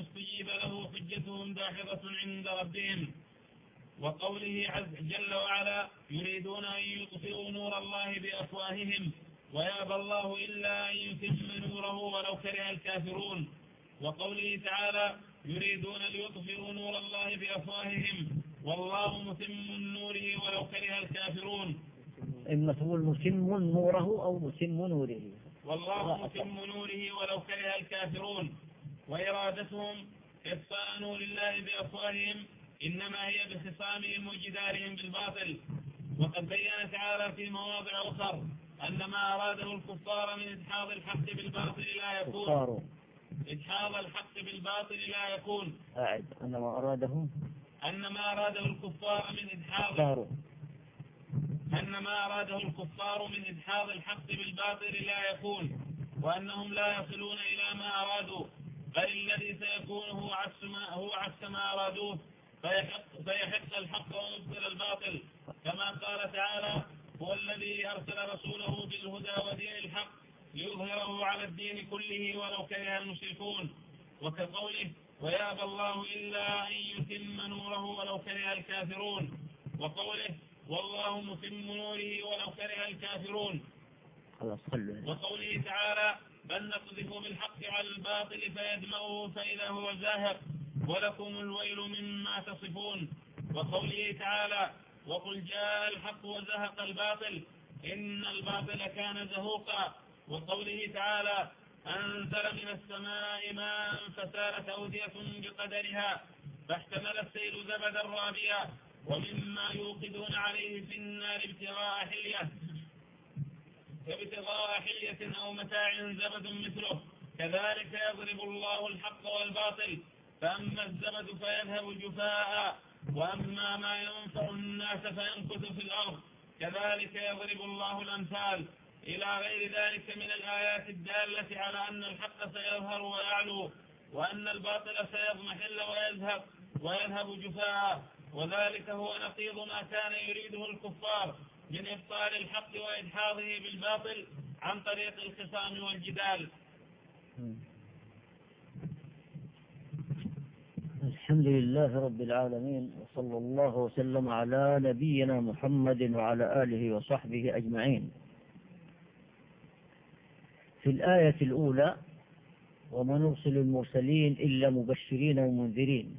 استجيب له حجتهم داحضة عند ربهم. وقوله عز جل وعلا يريدون أن يطفئوا نور الله بأفواههم. ويابى الله إلا أن يتم نوره ولو كره الكافرون. وقوله تعالى يريدون ليطفئوا نور الله بأفواههم. والله متم نوره ولو كره الكافرون. تقول متم نوره أو متم نوره. والله متم نوره ولو كره الكافرون. وإرادتهم إطفاء نور الله بأفواههم إنما هي بخصامهم وجدارهم بالباطل. وقد بين تعالى في مواضع أخر أن ما أراده الكفار من إدحاض الحق بالباطل لا يكون. إدحاض الحق بالباطل لا يكون. أعد. أن ما أراده. أن ما أراده الكفار من إدحاض أن ما أراده الكفار من إدحاض الحق بالباطل لا يكون. وأنهم لا يصلون إلى ما أرادوا. بل الذي سيكون هو عكس ما, هو عكس ما أرادوه فيحق, فيحق الحق ويبطل الباطل. كما قال تعالى هو الذي أرسل رسوله بالهدى ودين الحق ليظهره على الدين كله ولو كره المشركون. وكقوله ويابى الله إلا أن يتم نوره ولو كره الكافرون. وقوله والله متم نوره ولو كره الكافرون. وقوله تعالى بل نقذف بالحق على الباطل فيدمغه فإذا هو زاهق ولكم الويل مما تصفون. وقوله تعالى وقل جاء الحق وزهق الباطل إن الباطل كان زهوقا. وقوله تعالى أنزل من السماء ماء فسالت أودية بقدرها فاحتمل السيل زبدا رابيا ومما يوقدون عليه في النار ابتغاء حلية. ابتغاء حلية أو متاع زبد مثله. كذلك يضرب الله الحق والباطل فأما الزبد فيذهب جفاء وأما ما ينفع الناس فينكث في الأرض. كذلك يضرب الله الأمثال. إلى غير ذلك من الآيات الدالة على أن الحق سيظهر ويعلو وأن الباطل سيضمحل ويذهب ويذهب جفاء. وذلك هو نقيض ما كان يريده الكفار. من إبطال الحق وإدحاضه بالباطل عن طريق الخصام والجدال. الحمد لله رب العالمين وصلى الله وسلم على نبينا محمد وعلى آله وصحبه أجمعين. في الآية الأولى وما نرسل المرسلين إلا مبشرين ومنذرين.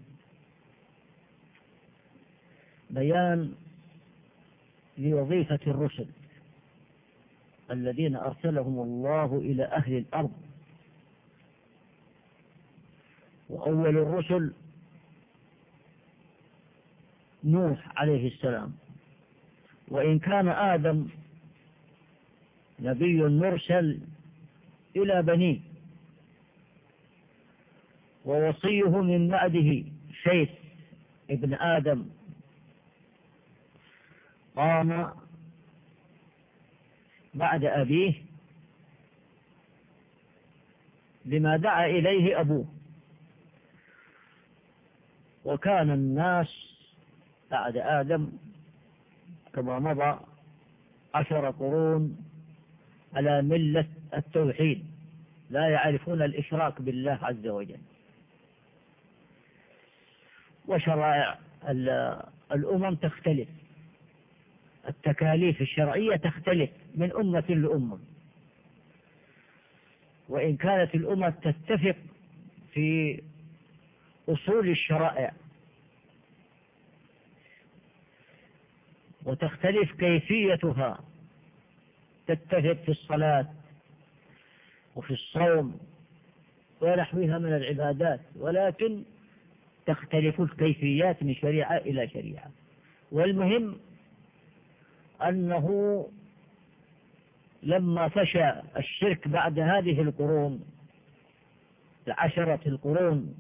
بيان لوظيفة الرسل الذين أرسلهم الله إلى أهل الأرض. وأول الرسل نوح عليه السلام. وإن كان آدم نبي مرسل إلى بنيه ووصيه من بعده شيث ابن آدم قام بعد أبيه بما دعا إليه أبوه. وكان الناس بعد آدم كما مضى عشر قرون على ملة التوحيد لا يعرفون الإشراك بالله عز وجل. وشرائع الأمم تختلف. التكاليف الشرعية تختلف من أمة لأمة. وإن كانت الأمة تتفق في أصول الشرائع وتختلف كيفيتها تتفق في الصلاة وفي الصوم ونحوها من العبادات ولكن تختلف الكيفيات من شريعة إلى شريعة. والمهم أنه لما فشى الشرك بعد هذه القرون العشرة القرون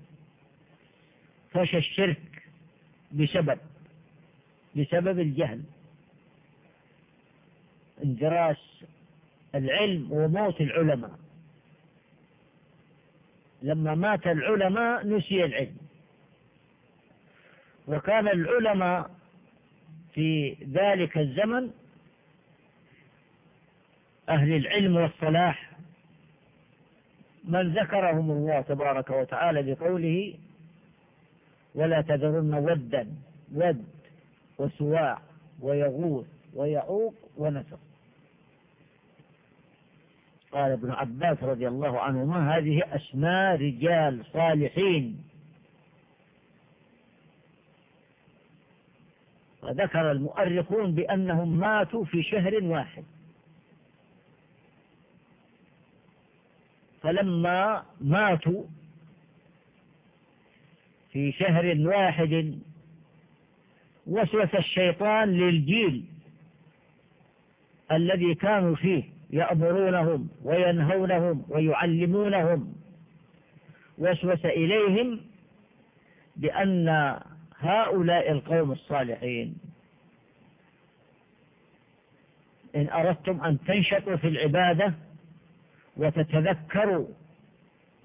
فشى الشرك بسبب بسبب الجهل اندراس العلم وموت العلماء. لما مات العلماء نسي العلم. وكان العلماء في ذلك الزمن أهل العلم والصلاح من ذكرهم الله تبارك وتعالى بقوله ولا تذرن ودا ود وسواع ويغوث ويعوق ونسر قال ابن عباس رضي الله عنهما هذه أسماء رجال صالحين. وذكر المؤرخون بأنهم ماتوا في شهر واحد. فلما ماتوا في شهر واحد وسوس الشيطان للجيل الذي كانوا فيه يأمرونهم وينهونهم ويعلمونهم. وسوس إليهم بأن هؤلاء القوم الصالحين. إن أردتم أن تنشطوا في العبادة وتتذكروا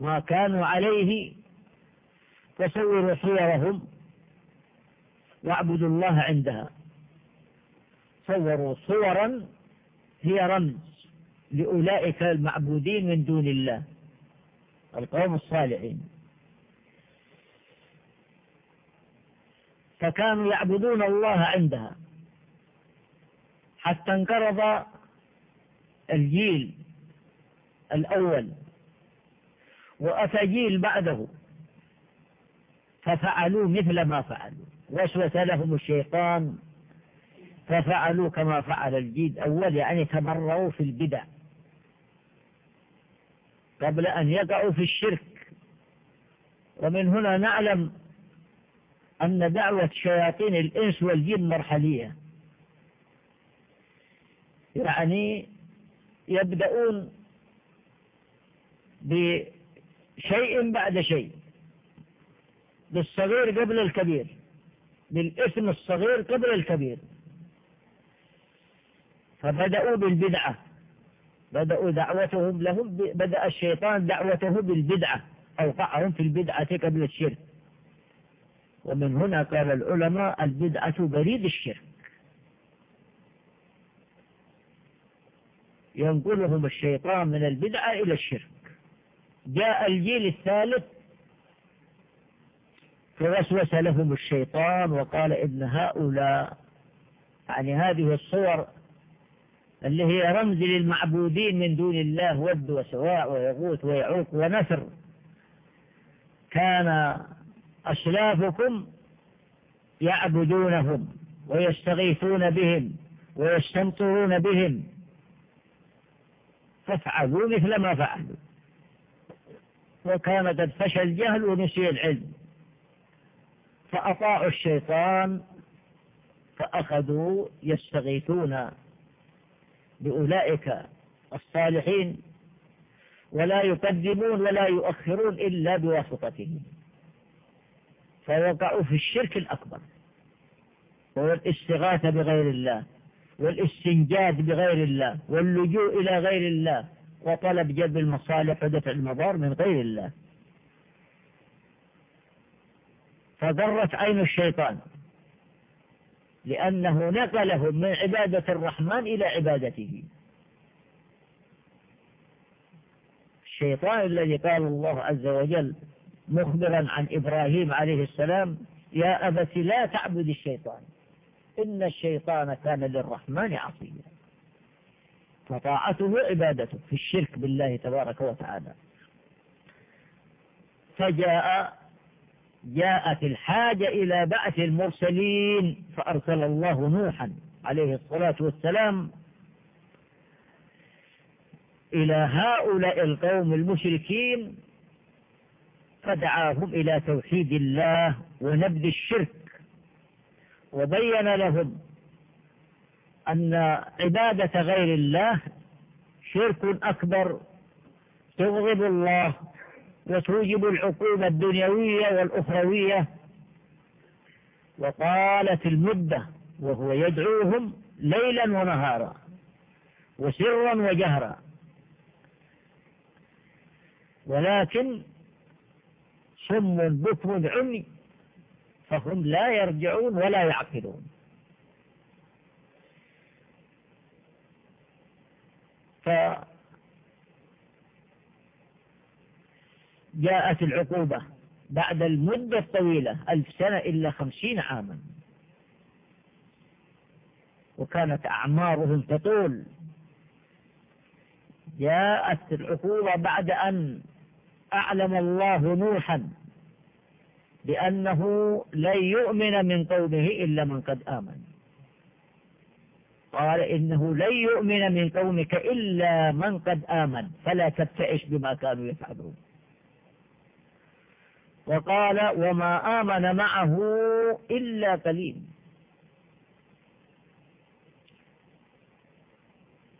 ما كانوا عليه فصوروا صورهم واعبدوا الله عندها. صوروا صورا هي رمز لأولئك المعبودين من دون الله القوم الصالحين. فكانوا يعبدون الله عندها. حتى انقرض الجيل الأول وأتى جيل بعده ففعلوا مثل ما فعلوا. وسوس لهم الشيطان ففعلوا كما فعل الجيل الأول يعني تمروا في البدع. قبل أن يقعوا في الشرك. ومن هنا نعلم أن دعوة شياطين الإنس والجن مرحلية. يعني يبدأون بشيء بعد شيء. بالصغير قبل الكبير بالاسم الصغير قبل الكبير. فبدأوا بالبدعة. بدأوا دعوتهم لهم بدأ الشيطان دعوته بالبدعة أوقعهم في البدعة قبل الشرك. ومن هنا قال العلماء البدعة بريد الشرك. ينقلهم الشيطان من البدعة إلى الشرك. جاء الجيل الثالث فوسوس لهم الشيطان وقال إن هؤلاء يعني هذه الصور اللي هي رمز للمعبودين من دون الله ود وسواء ويغوث ويعوق ونسر كان أسلافكم يعبدونهم ويستغيثون بهم ويستمطرون بهم. فافعلوا مثل ما فعلوا. وكان قد فشى الجهل ونسي العلم. فأطاعوا الشيطان فأخذوا يستغيثون. بأولئك الصالحين. ولا يقدمون ولا يؤخرون إلا بواسطتهم. فوقعوا في الشرك الأكبر. وهو الاستغاثة بغير الله والاستنجاد بغير الله واللجوء إلى غير الله وطلب جلب المصالح ودفع المضار من غير الله. فضرت عين الشيطان لأنه نقلهم من عبادة الرحمن إلى عبادته. الشيطان الذي قال الله عز وجل مخبرا عن إبراهيم عليه السلام يا أبت لا تعبد الشيطان إن الشيطان كان للرحمن عصيا. فطاعته عبادته في الشرك بالله تبارك وتعالى. فجاء جاءت الحاجة إلى بعث المرسلين فأرسل الله نوحا عليه الصلاة والسلام إلى هؤلاء القوم المشركين فدعاهم إلى توحيد الله ونبذ الشرك وبين لهم أن عبادة غير الله شرك أكبر تغضب الله وتوجب العقوبة الدنيوية والأخروية. وطالت المدة وهو يدعوهم ليلا ونهارا وسرا وجهرا. ولكن صم بكم عمي فهم لا يرجعون ولا يعقلون. جاءت العقوبة بعد المدة الطويلة ألف سنة إلا خمسين عاما. وكانت أعمارهم تطول. جاءت العقوبة بعد أن أعلم الله نوحا بأنه لن يؤمن من قومه إلا من قد آمن. قال إنه لن يؤمن من قومك إلا من قد آمن فلا تبتئس بما كانوا يفعلون. وقال وما آمن معه إلا قليل.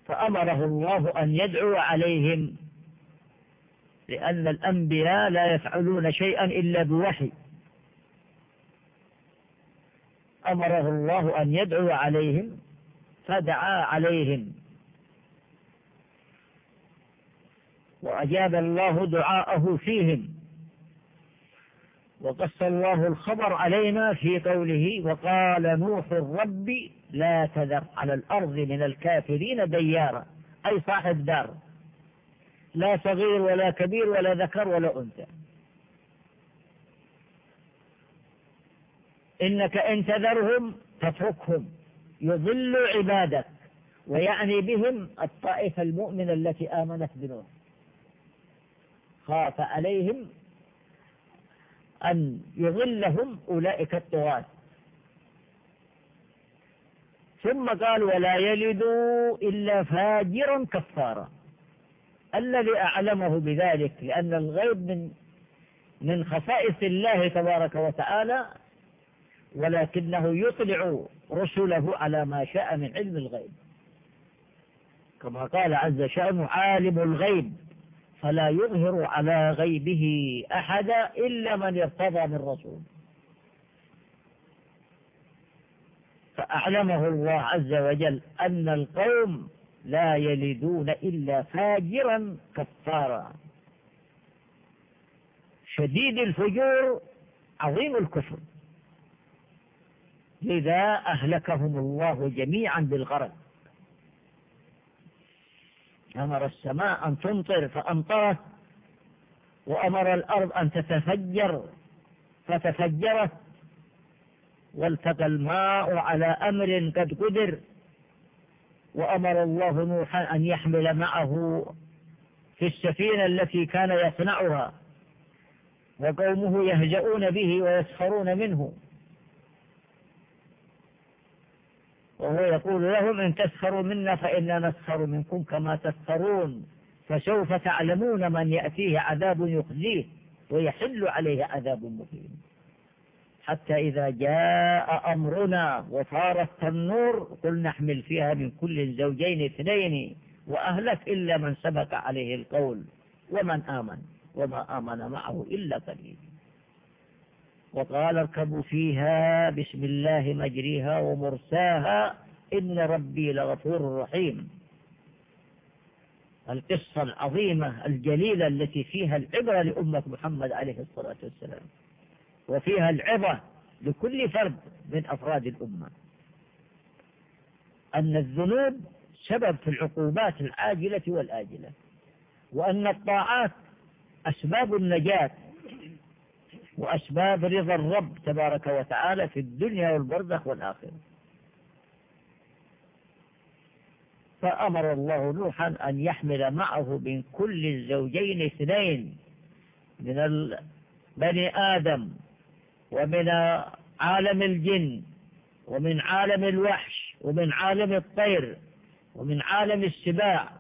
فأمره الله أن يدعو عليهم لأن الأنبياء لا يفعلون شيئا إلا بوحي. أمره الله أن يدعو عليهم فدعا عليهم. وأجاب الله دعاءه فيهم. وقص الله الخبر علينا في قوله وقال نوح الرب لا تذر على الأرض من الكافرين ديارا. أي صاحب دار. لا صغير ولا كبير ولا ذكر ولا أنثى. إنك إن تذرهم تتركهم. يضل عبادك ويعني بهم الطائفة المؤمنة التي آمنت بنوح. خاف عليهم أن يضلهم أولئك الطغاة. ثم قال ولا يلدوا إلا فاجرا كفارا. الذي أعلمه بذلك لأن الغيب من من خصائص الله تبارك وتعالى ولكنه يطلع رسله على ما شاء من علم الغيب. كما قال عز شأنه عالم الغيب فلا يظهر على غيبه أحدا إلا من ارتضى من رسول. فأعلمه الله عز وجل أن القوم لا يلدون إلا فاجرا كفارا. شديد الفجور عظيم الكفر. لذا أهلكهم الله جميعا بالغرق. أمر السماء أن تمطر فأمطرت وأمر الأرض أن تتفجر فتفجرت والتقى الماء على أمر قد قدر. وأمر الله نوحا أن يحمل معه في السفينة التي كان يصنعها وقومه يهجؤون به ويسخرون منه. وهو يقول لهم إن تسخروا منا فإنا نسخر منكم كما تسخرون فسوف تعلمون من يأتيه عذاب يخزيه ويحل عليه عذاب مقيم حتى إذا جاء أمرنا وصار التنور قل نحمل فيها من كل زوجين اثنين وأهلك إلا من سبق عليه القول ومن آمن وما آمن معه إلا قليل. وقال اركبوا فيها بسم الله مجريها ومرساها إن ربي لغفور رحيم. القصة العظيمة الجليلة التي فيها العبرة لأمة محمد عليه الصلاة والسلام. وفيها العبرة لكل فرد من أفراد الأمة. أن الذنوب سبب في العقوبات العاجلة والآجلة وأن الطاعات أسباب النجاة وأسباب رضا الرب تبارك وتعالى في الدنيا والبرزخ والآخرة. فأمر الله نوحا أن يحمل معه من كل الزوجين اثنين من بني آدم ومن عالم الجن ومن عالم الوحش ومن عالم الطير ومن عالم السباع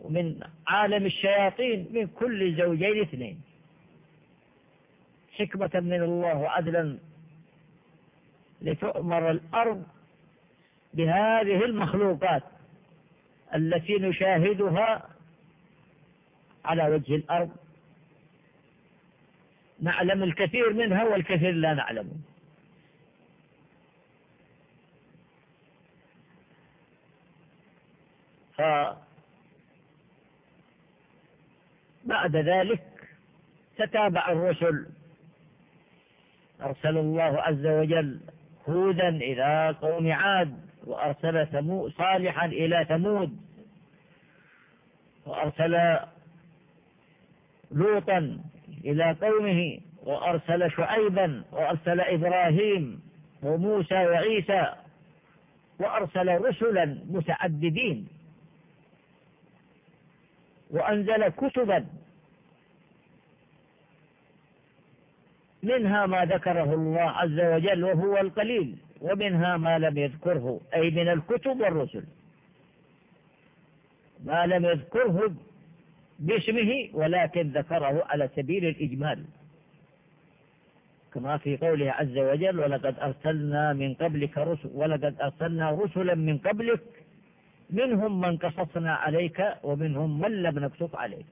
ومن عالم الشياطين من كل زوجين اثنين. حكمة من الله وعدلا لتؤمر الأرض بهذه المخلوقات التي نشاهدها على وجه الأرض. نعلم الكثير منها والكثير لا نعلمه بعد ذلك تتابع الرسل. أرسل الله عز وجل هودا إلى قوم عاد وأرسل صالحا إلى ثمود. وأرسل لوطا إلى قومه وأرسل شعيبا وأرسل إبراهيم وموسى وعيسى وأرسل رسلا متعددين. وأنزل كتبا. منها ما ذكره الله عز وجل وهو القليل ومنها ما لم يذكره أي من الكتب والرسل. ما لم يذكره باسمه ولكن ذكره على سبيل الإجمال. كما في قوله عز وجل ولقد أرسلنا من قبلك رسل ولقد أرسلنا رسلا من قبلك منهم من قصصنا عليك ومنهم من لم نقصص عليك.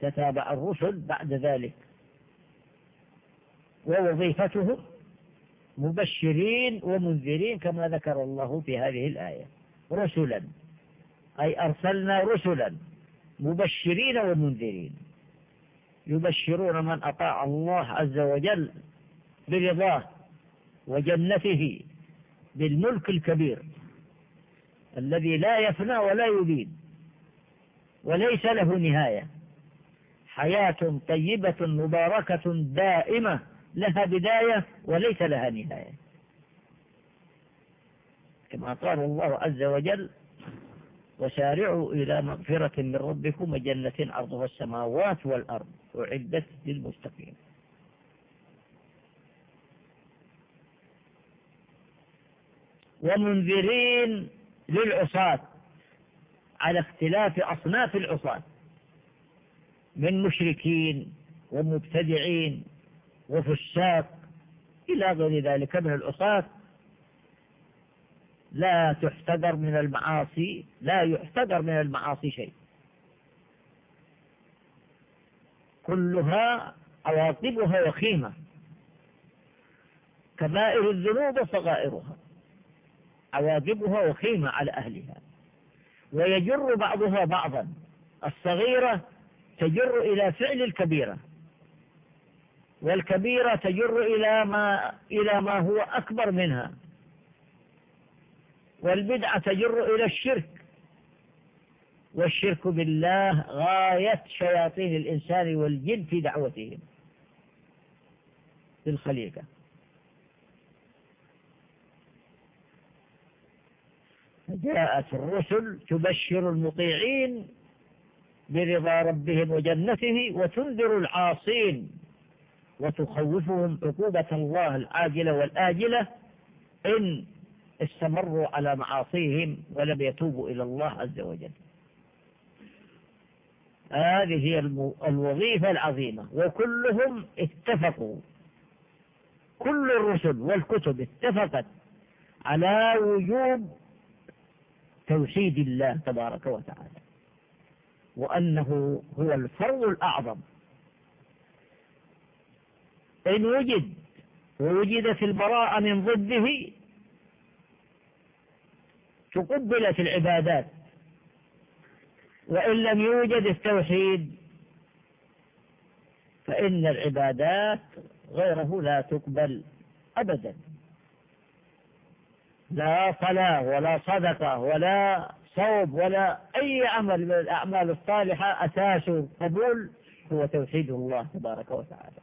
تتابع الرسل بعد ذلك ووظيفتهم مبشرين ومنذرين كما ذكر الله في هذه الآية. رسلا. أي أرسلنا رسلا. مبشرين ومنذرين. يبشرون من أطاع الله عز وجل برضاه وجنته بالملك الكبير الذي لا يفنى ولا يبيد وليس له نهاية. حياة طيبة مباركة دائمة. لها بداية وليس لها نهاية. كما قال الله عز وجل وسارعوا إلى مغفرة من ربكم وجنة عرضها السماوات والأرض أعدت للمستقيم ومنذرين للعصاة على اختلاف أصناف العصاة من مشركين ومبتدعين وفساق إلى غير ذلك من العصاة لا تحتذر من المعاصي لا يحتذر من المعاصي شيء. كلها عواقبها وخيمة. كبائر الذنوب وصغائرها عواقبها وخيمة على أهلها. ويجر بعضها بعضا. الصغيرة تجر إلى فعل الكبيرة. والكبيرة تجر إلى ما إلى ما هو أكبر منها. والبدعة تجر إلى الشرك. والشرك بالله غاية شياطين الإنسان والجن في دعوتهم. للخليقة فجاءت الرسل تبشر المطيعين برضا ربهم وجنته وتنذر العاصين. وتخوفهم عقوبة الله العاجلة والآجلة إن استمروا على معاصيهم ولم يتوبوا إلى الله عز وجل. هذه هي الوظيفة العظيمة. وكلهم اتفقوا. كل الرسل والكتب اتفقت على وجوب توحيد الله تبارك وتعالى وأنه هو الفرض الأعظم. إن وجد ووجدت البراءة من ضده تقبلت العبادات. وإن لم يوجد التوحيد فإن العبادات غيره لا تقبل أبدا. لا صلاة ولا صدقة ولا صوب ولا أي عمل من الأعمال الصالحة أساس القبول هو توحيد الله تبارك وتعالى.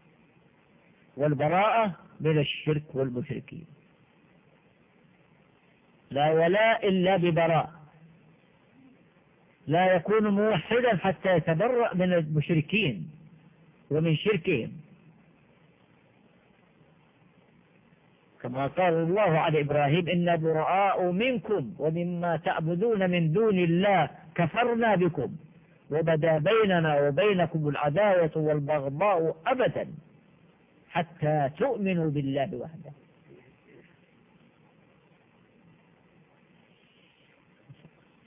والبراءة من الشرك والمشركين. لا ولاء إلا ببراء لا يكون موحدا حتى يتبرأ من المشركين ومن شركهم. كما قال الله على إبراهيم إنا براء منكم ومما تعبدون من دون الله كفرنا بكم وبدا بيننا وبينكم العداوة والبغضاء أبدا. حتى تؤمنوا بالله وحده.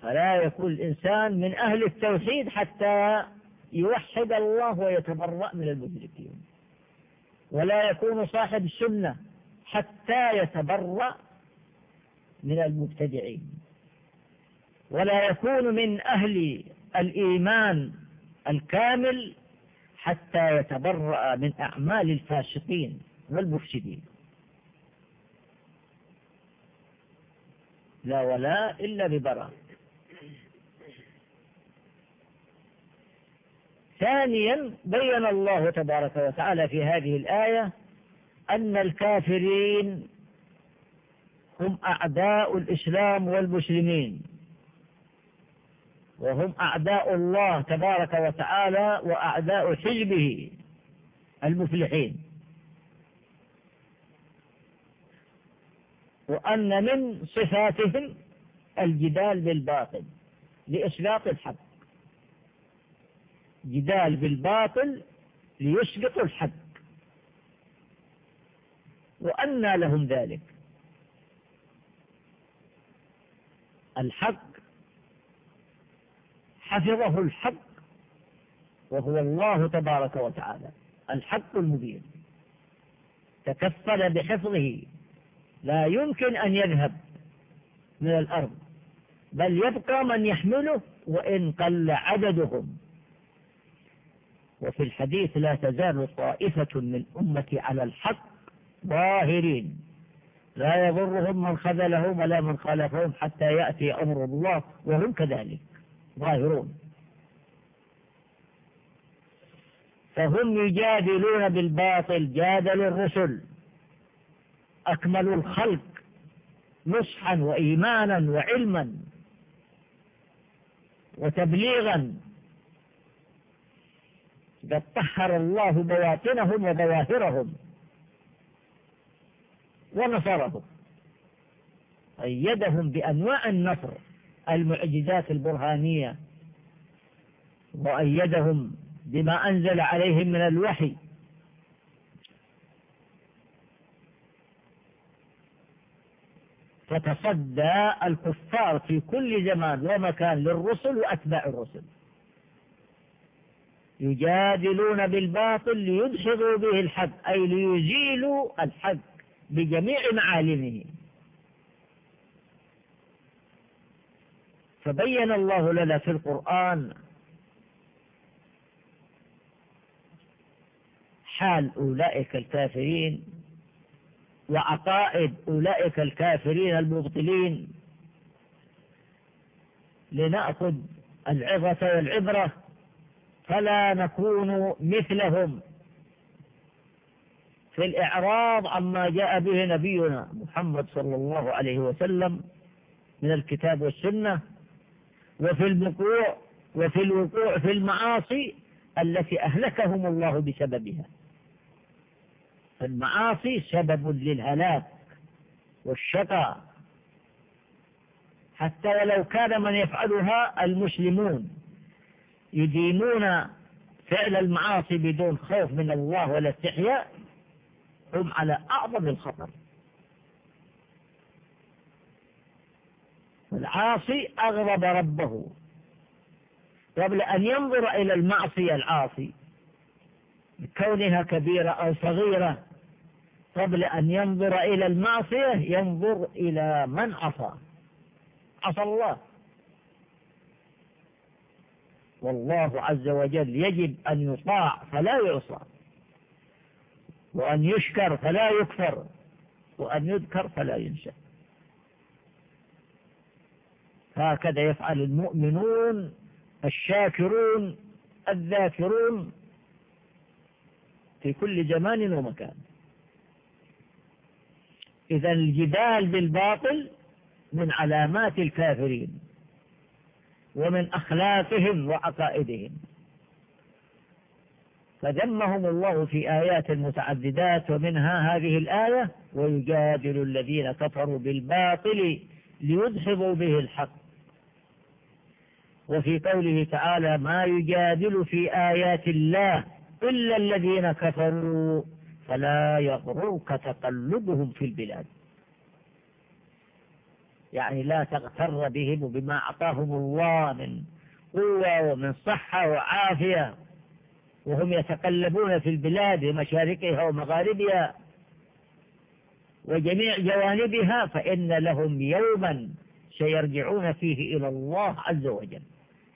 فلا يكون الإنسان من أهل التوحيد حتى يوحد الله ويتبرأ من المشركين. ولا يكون صاحب السنة حتى يتبرأ من المبتدعين. ولا يكون من أهل الإيمان الكامل حتى يتبرأ من أعمال الفاسقين والمفسدين. لا ولاء إلا ببراء. ثانيا بين الله تبارك وتعالى في هذه الآية أن الكافرين هم أعداء الإسلام والمسلمين. وهم أعداء الله تبارك وتعالى وأعداء حزبه المفلحين. وأن من صفاتهم الجدال بالباطل لإسقاط الحق. جدال بالباطل ليسقط الحق. وأنى لهم ذلك. الحق حفظه الحق وهو الله تبارك وتعالى الحق المبين. تكفل بحفظه. لا يمكن أن يذهب من الأرض بل يبقى من يحمله وإن قل عددهم. وفي الحديث لا تزال طائفة من أمتي على الحق ظاهرين. لا يضرهم من خذلهم ولا من خالفهم حتى يأتي أمر الله وهم كذلك. ظاهرون. فهم يجادلون بالباطل جادل الرسل. أكملوا الخلق نصحا وإيمانا وعلما وتبليغا. قد طهر الله بواطنهم وظواهرهم ونصرهم أيدهم بأنواع النصر. المعجزات البرهانية وأيدهم بما أنزل عليهم من الوحي. فتصدى الكفار في كل زمان ومكان للرسل وأتباع الرسل. يجادلون بالباطل ليدحضوا به الحق أي ليزيلوا الحق بجميع معالمه. فبين الله لنا في القرآن حال أولئك الكافرين وعقائد أولئك الكافرين المبطلين لنأخذ العظة والعبرة فلا نكون مثلهم في الإعراض عما جاء به نبينا محمد صلى الله عليه وسلم من الكتاب والسنة وفي الوقوع وفي الوقوع في المعاصي التي أهلكهم الله بسببها. فالمعاصي سبب للهلاك والشقاء حتى ولو كان من يفعلها المسلمون يدينون فعل المعاصي بدون خوف من الله ولا استحياء هم على أعظم الخطر. العاصي أغضب ربه قبل أن ينظر إلى المعصية العاصي كونها كبيرة أو صغيرة قبل أن ينظر إلى المعصية ينظر إلى من عصى. عصى الله. والله عز وجل يجب أن يطاع فلا يعصى وأن يشكر فلا يكفر وأن يذكر فلا ينسى هكذا يفعل المؤمنون الشاكرون الذاكرون في كل زمان ومكان. إذا الجدال بالباطل من علامات الكافرين ومن أخلاقهم وعقائدهم. فذمهم الله في آيات متعددات ومنها هذه الآية ويجادل الذين كفروا بالباطل ليدحضوا به الحق. وفي قوله تعالى ما يجادل في آيات الله إلا الذين كفروا فلا يغررك تقلبهم في البلاد. يعني لا تغتر بهم وبما أعطاهم الله من قوة ومن صحة وعافية. وهم يتقلبون في البلاد مشارقها ومغاربها وجميع جوانبها فإن لهم يوما سيرجعون فيه إلى الله عز وجل.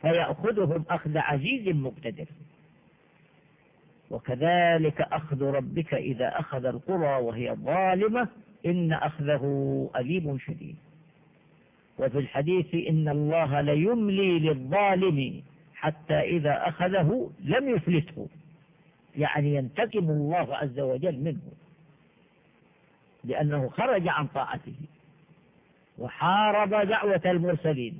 فيأخذهم أخذ عزيز مقتدر. وكذلك أخذ ربك إذا أخذ القرى وهي ظالمة إن أخذه أليم شديد. وفي الحديث إن الله ليملي للظالم حتى إذا أخذه لم يفلته يعني ينتقم الله عز وجل منه لأنه خرج عن طاعته وحارب دعوة المرسلين.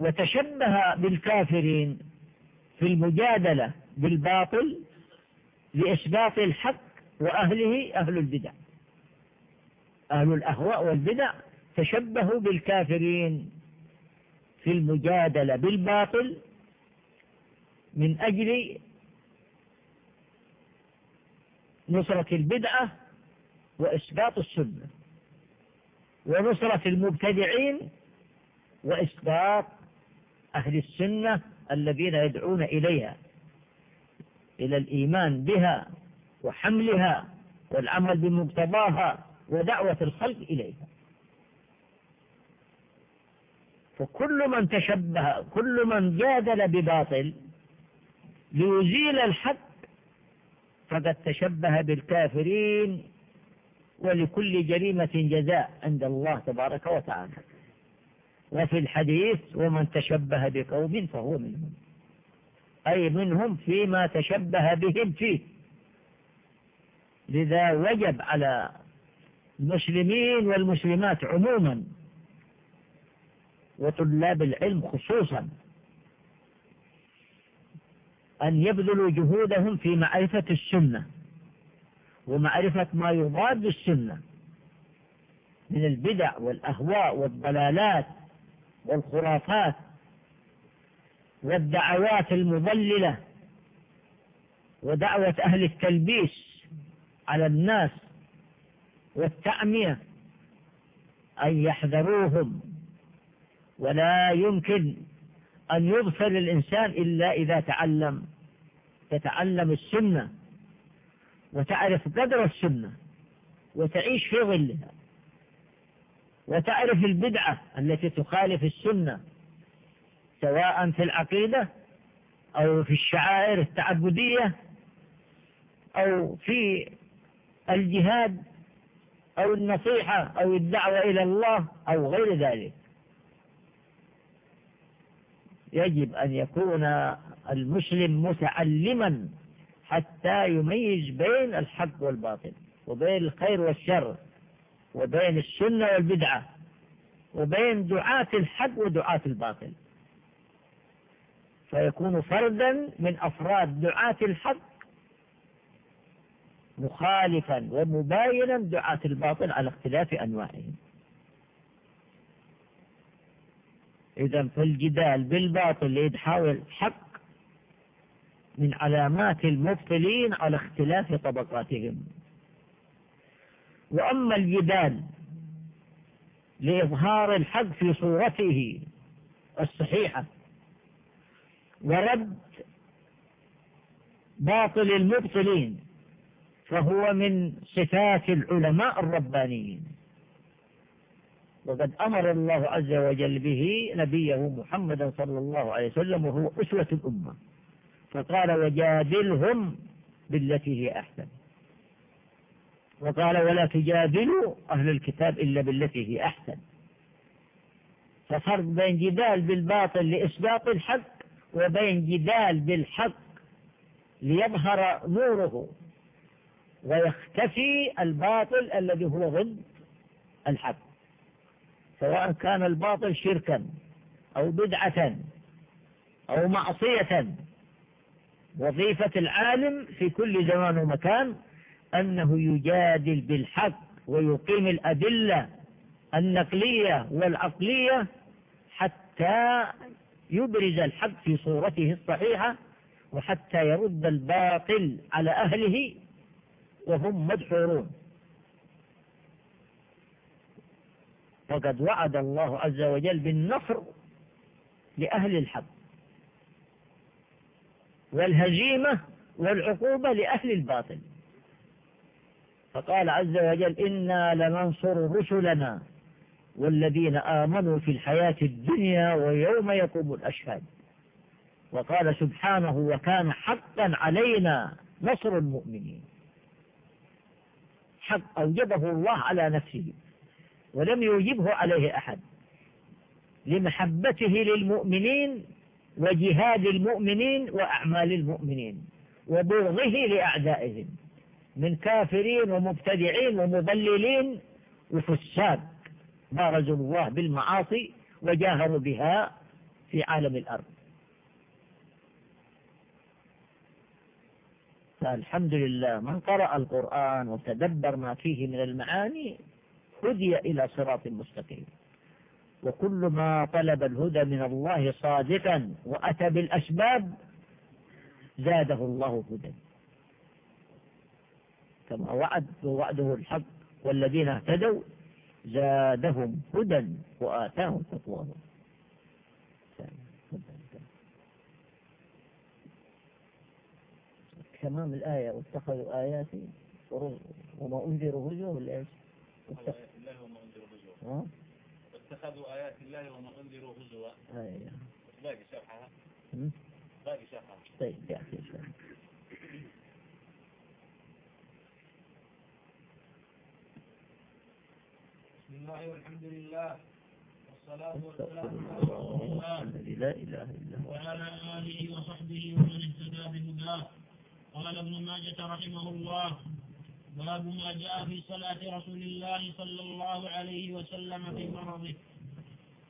وتشبه بالكافرين في المجادلة بالباطل لإثبات الحق وأهله أهل البدع. أهل الأهواء والبدع تشبهوا بالكافرين في المجادلة بالباطل من أجل نصرة البدعة وإثبات السنة ونصرة المبتدعين وإثبات أهل السنة الذين يدعون إليها إلى الإيمان بها وحملها والعمل بمقتضاها ودعوة الخلق إليها. فكل من تشبه كل من جادل بباطل ليزيل الحق فقد تشبه بالكافرين ولكل جريمة جزاء عند الله تبارك وتعالى. وفي الحديث ومن تشبه بقوم فهو منهم. أي منهم فيما تشبه بهم فيه. لذا وجب على المسلمين والمسلمات عموما وطلاب العلم خصوصا أن يبذلوا جهودهم في معرفة السنة ومعرفة ما يضاد السنة من البدع والأهواء والضلالات والخرافات والدعوات المضللة ودعوة أهل التلبيس على الناس والتعمية أن يحذروهم. ولا يمكن أن يغفر الإنسان إلا إذا تعلم تتعلم السنة وتعرف قدر السنة وتعيش في ظلها. وتعرف البدعة التي تخالف السنة سواء في العقيدة أو في الشعائر التعبدية أو في الجهاد أو النصيحة أو الدعوة إلى الله أو غير ذلك. يجب أن يكون المسلم متعلما حتى يميز بين الحق والباطل وبين الخير والشر. وبين السنة والبدعة وبين دعاة الحق ودعاة الباطل. فيكون فردا من أفراد دعاة الحق مخالفا ومباينا دعاة الباطل على اختلاف أنواعهم. إذا فالجدال بالباطل لإدحاء الحق من علامات المبطلين على اختلاف طبقاتهم. وأما الجدال لإظهار الحق في صورته الصحيحة ورد باطل المبطلين فهو من صفات العلماء الربانيين. وقد أمر الله عز وجل به نبيه محمدا صلى الله عليه وسلم وهو أسوة الأمة. فقال وجادلهم بالتي هي أحسن. وقال ولا تجادلوا أهل الكتاب إلا بالتي هي أحسن. ففرق بين جدال بالباطل لإثبات الحق وبين جدال بالحق ليظهر نوره ويختفي الباطل الذي هو ضد الحق. سواء كان الباطل شركا أو بدعة أو معصية. وظيفة العالم في كل زمان ومكان أنه يجادل بالحق ويقيم الأدلة النقلية والعقلية حتى يبرز الحق في صورته الصحيحة وحتى يرد الباطل على أهله وهم مدحورون. وقد وعد الله عز وجل بالنصر لأهل الحق والهزيمة والعقوبة لأهل الباطل. فقال عز وجل إنا لننصر رسلنا والذين آمنوا في الحياة الدنيا ويوم يقوم الأشهاد. وقال سبحانه وكان حقا علينا نصر المؤمنين. حق أوجبه الله على نفسه ولم يوجبه عليه أحد. لمحبته للمؤمنين وجهاد المؤمنين وأعمال المؤمنين وبغضه لأعدائهم. من كافرين ومبتدعين ومضللين وفساد. بارزوا الله بالمعاصي وجاهروا بها في عالم الأرض. فالحمد لله من قرأ القرآن وتدبر ما فيه من المعاني هدي إلى صراط مستقيم. وكل ما طلب الهدى من الله صادقا وأتى بالأسباب زاده الله هدى. كما وعد ووعده الحق والذين اهتدوا زادهم هدى وآتاهم تقواهم. تمام الآية واتخذوا آياتي وما أنذروا هزوا ولا إيش؟ الله وما أنذروا هزوا واتخذوا آيات الله وما أنذروا هزوا أيوه باقي شرحها؟ باقي شرحها. طيب يحكي شرحها بسم الله والحمد لله والصلاة والسلام على رسول الله الذي لا إله إلا هو. وعلى آله وصحبه ومن اهتدى بهداه. قال ابن ماجة رحمه الله باب ما جاء في صلاة رسول الله صلى الله عليه وسلم في مرضه.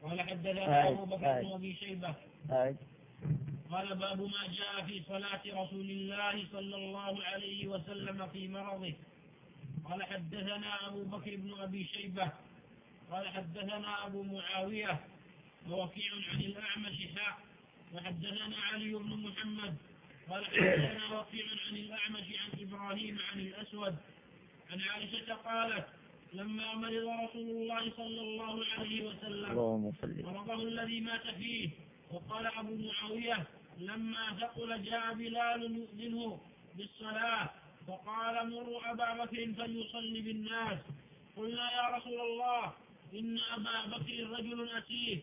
قال حدثنا أبو بكر. بن أبي شيبة. قال باب ما جاء في صلاة رسول الله صلى الله عليه وسلم في مرضه. قال حدثنا أبو بكر بن أبي شيبة قال حدثنا أبو معاوية ووكيع عن الأعمش حاء وحدثنا علي بن محمد قال حدثنا وكيع عن الأعمش عن إبراهيم عن الأسود عن عائشة قالت لما مرض رسول الله صلى الله عليه وسلم مرضه الذي مات فيه وقال أبو معاوية لما ثقل جاء بلال يؤذنه بالصلاة فقال مروا أبا بكر فليصلي بالناس. قلنا يا رسول الله إن أبا بكر رجل أسير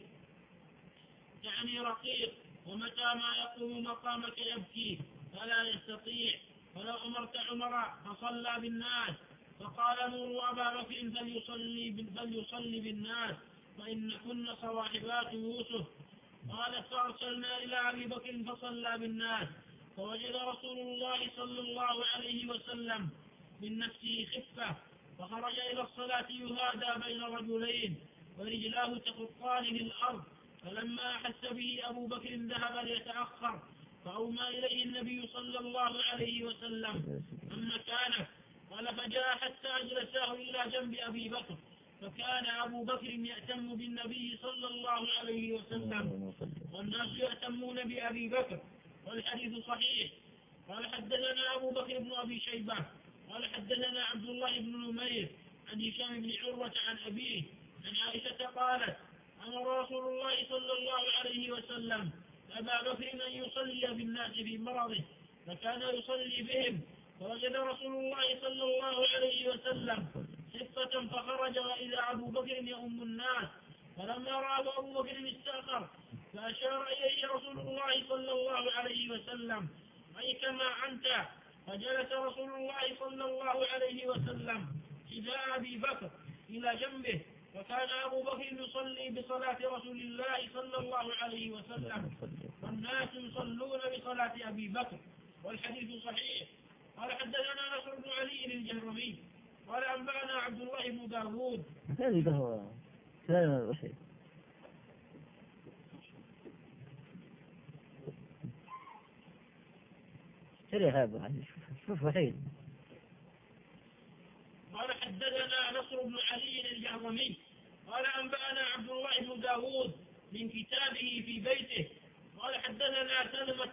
يعني رقيق ومتى ما يقوم مقامك يبكي فلا يستطيع. فلو أمرت عمر فصلى بالناس فقال مروا أبا بكر فليصلي, فليصلي بالناس فإن كن صواحبات يوسف. قالت فأرسلنا إلى أبي بكر فصلى بالناس فوجد رسول الله صلى الله عليه وسلم من نفسه خفة. فخرج إلى الصلاة يهادى بين رجلين ورجلاه تخطان في الأرض فلما أحس به أبو بكر ذهب ليتأخر فأومى إليه النبي صلى الله عليه وسلم. من مكانه قال فجاء حتى أجلساه إلى جنب أبي بكر فكان أبو بكر يأتم بالنبي صلى الله عليه وسلم والناس يأتمون بأبي بكر والحديث صحيح. قال حدثنا أبو بكر بن أبي شيبة قال حدثنا عبد الله بن نمير عن هشام بن عروة عن أبيه عن عائشة قالت أمر رسول الله صلى الله عليه وسلم أبا بكر أن يصلي بالناس في مرضه فكان يصلي بهم فوجد رسول الله صلى الله عليه وسلم خفة فخرج وإذا أبو بكر يؤم الناس فلما رأى أبو بكر استأخر فأشار إليه رسول الله صلى الله عليه وسلم أي كما أنت؟ فجلس رسول الله صلى الله عليه وسلم إذا أبي بكر إلى جنبه وكان أبو بكر يصلي بصلاة رسول الله صلى الله عليه وسلم. والناس يصلون بصلاة أبي بكر والحديث صحيح. قال حدثنا نصر بن علي الجهرمي قال أنبأنا عبد الله بن داوود. هذا هو كلام الوحيد اشتري هذا شوف- وحيد قال حدثنا نصر بن علي الجهرمي قال أنبأنا عبد الله بن داود من كتابه في بيته. قال حدثنا سلمة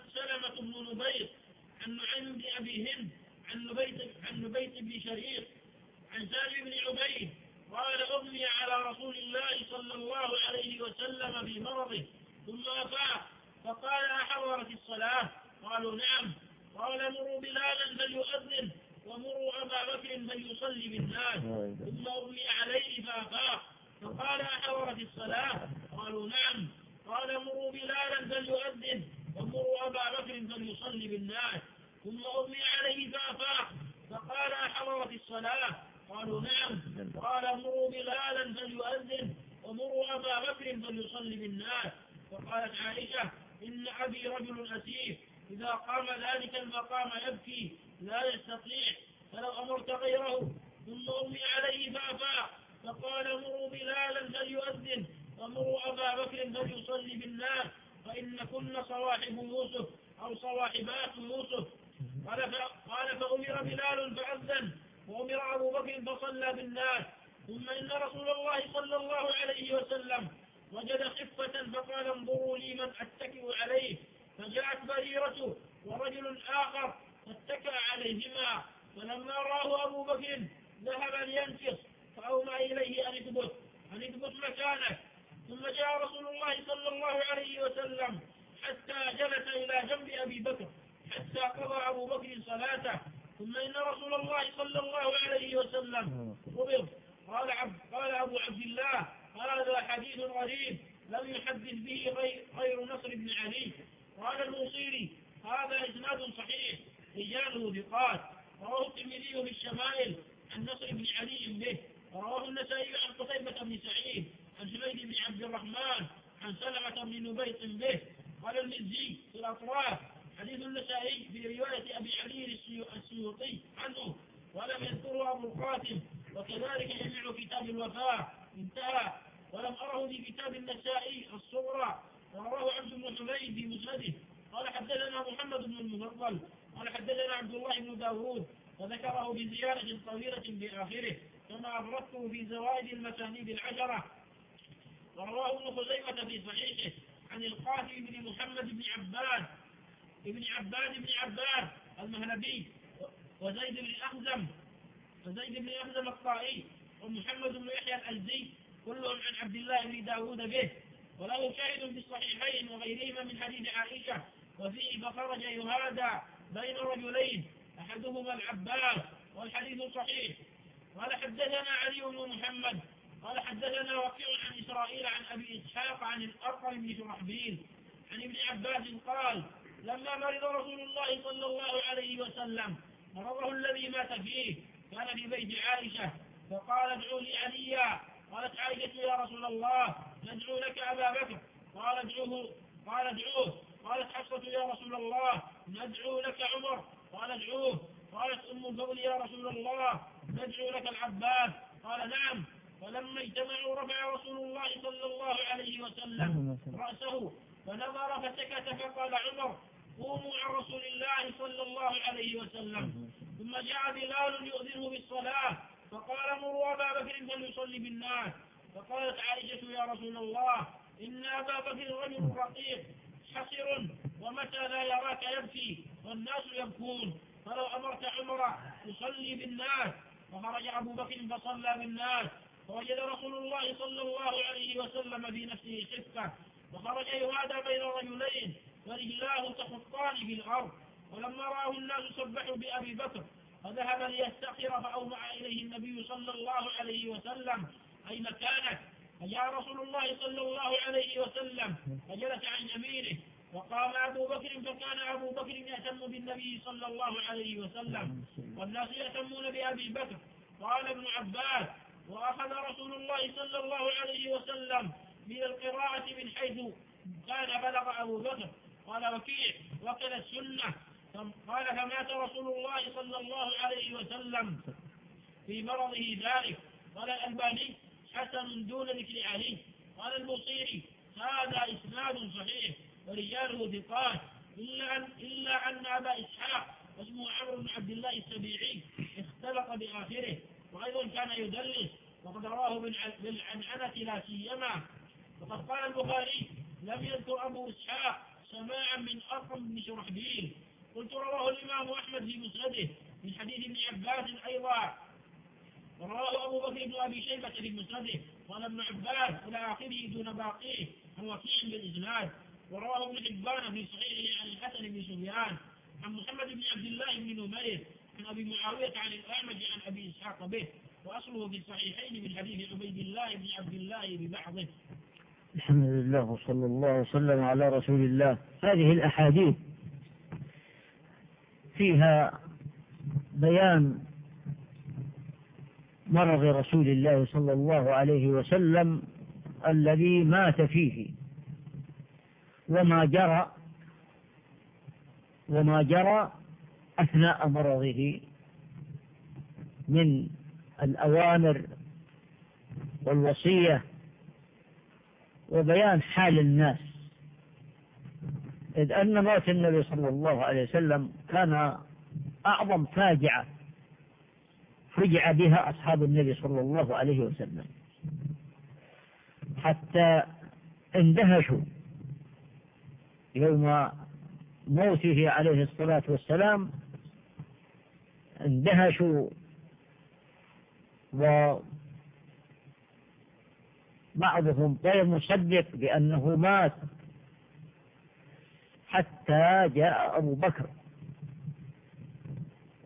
ولم يذكره أبو القاسم وكذلك جميع كتاب الوفاة انتهى. ولم أره في كتاب النسائي الصغرى. ورواه عبد بن حميد في مسنده. قال حدثنا محمد بن المفضل. قال حدثنا عبد الله بن داوود وذكره بزيادة طويلة بآخره كما أبرزته في زوائد المسانيد العشرة. ورواه ابن خزيمة في صحيحه عن القاسم بن محمد بن عباد. ابن عباد بن عباد المهلبي وزيد بن أخزم. وزيد بن أخزم الطائي ومحمد بن يحيى الألزي كلهم عن عبد الله بن داود به. وله شاهد في الصحيحين وغيرهما من حديث عائشة وفيه فخرج يهادى بين رجلين أحدهما العباس والحديث صحيح. قال حدثنا علي بن محمد قال حدثنا وكيع عن إسرائيل عن أبي إسحاق عن الأرقم بن شرحبيل عن ابن عباس قال لما مرض رسول الله صلى الله عليه وسلم مرضه الذي مات فيه كان في بيت عائشة فقال ادعوا لي عليا. قالت عائشة يا رسول الله ندعو لك أبا بكر. قال ادعوه قال ادعوه. قالت حفصة يا رسول الله ندعو لك عمر. قال ادعوه. قالت أم الفضل يا رسول الله ندعو لك العباس. قال نعم. فلما اجتمعوا رفع رسول الله صلى الله عليه وسلم رأسه فنظر فسكت فقال عمر قوموا عن رسول الله صلى الله عليه وسلم. ثم جاء بلال يؤذنه بالصلاة. فقال مروا أبا بكر فليصلي بالناس. فقالت عائشة يا رسول الله إن أبا بكر رجل رقيق حصر ومتى لا يراك يبكي والناس يبكون. فلو أمرت عمر يصلي بالناس. وخرج أبو بكر فصلى بالناس. فوجد رسول الله صلى الله عليه وسلم في نفسه خفة. وخرج يهادى بين رجلين. ورجلاه تخطان في الأرض. ولما رآه الناس سبحوا بأبي بكر فذهب ليستخر فأومع إليه النبي صلى الله عليه وسلم. أي مكانك؟ فجاء رسول الله صلى الله عليه وسلم. فجلس عن يمينه. وقام أبو بكر فكان أبو بكر يهتم بالنبي صلى الله عليه وسلم. والناس يهتمون بأبي بكر. قال ابن عباس وأخذ رسول الله صلى الله عليه وسلم من القراءة من حيث كان بلغ أبو بكر. قال وكيع وكذا السنة. قال فمات رسول الله صلى الله عليه وسلم في مرضه ذلك. قال الألباني حسن دون ذكر علي قال البصيري هذا إسناد صحيح ورجاله ثقات. إلا أن, إلا أن أبا إسحاق واسمه عمرو بن عبد الله السبيعي اختلط بآخره وأيضا كان يدلس وقد رواه بالعنعنة لا سيما. وقد قال البخاري لم يذكر أبو إسحاق سماعا من أرقم بن شرحبيل قلت رواه الإمام أحمد في مسنده من حديث ابن عباس أيضا. ورواه أبو بكر بن أبي شيبة في مسنده قال ابن عباس إلى آخره دون باقيه عن وكيع بالإسناد. ورواه ابن حبان في صحيحه عن الحسن بن سفيان عن محمد بن عبد الله بن نمير عن أبي معاوية عن الأعمج عن أبي إسحاق به. وأصله في الصحيحين من حديث عبيد الله بن عبد الله ببعضه. الحمد لله وصلى الله وسلم على رسول الله. هذه الأحاديث فيها بيان مرض رسول الله صلى الله عليه وسلم الذي مات فيه وما جرى وما جرى أثناء مرضه من الأوامر والوصية وبيان حال الناس. إذ أن موت النبي صلى الله عليه وسلم كان أعظم فاجعة فجع بها أصحاب النبي صلى الله عليه وسلم. حتى اندهشوا يوم موته عليه الصلاة والسلام. اندهشوا وبعضهم غير مصدق بأنه مات حتى جاء أبو بكر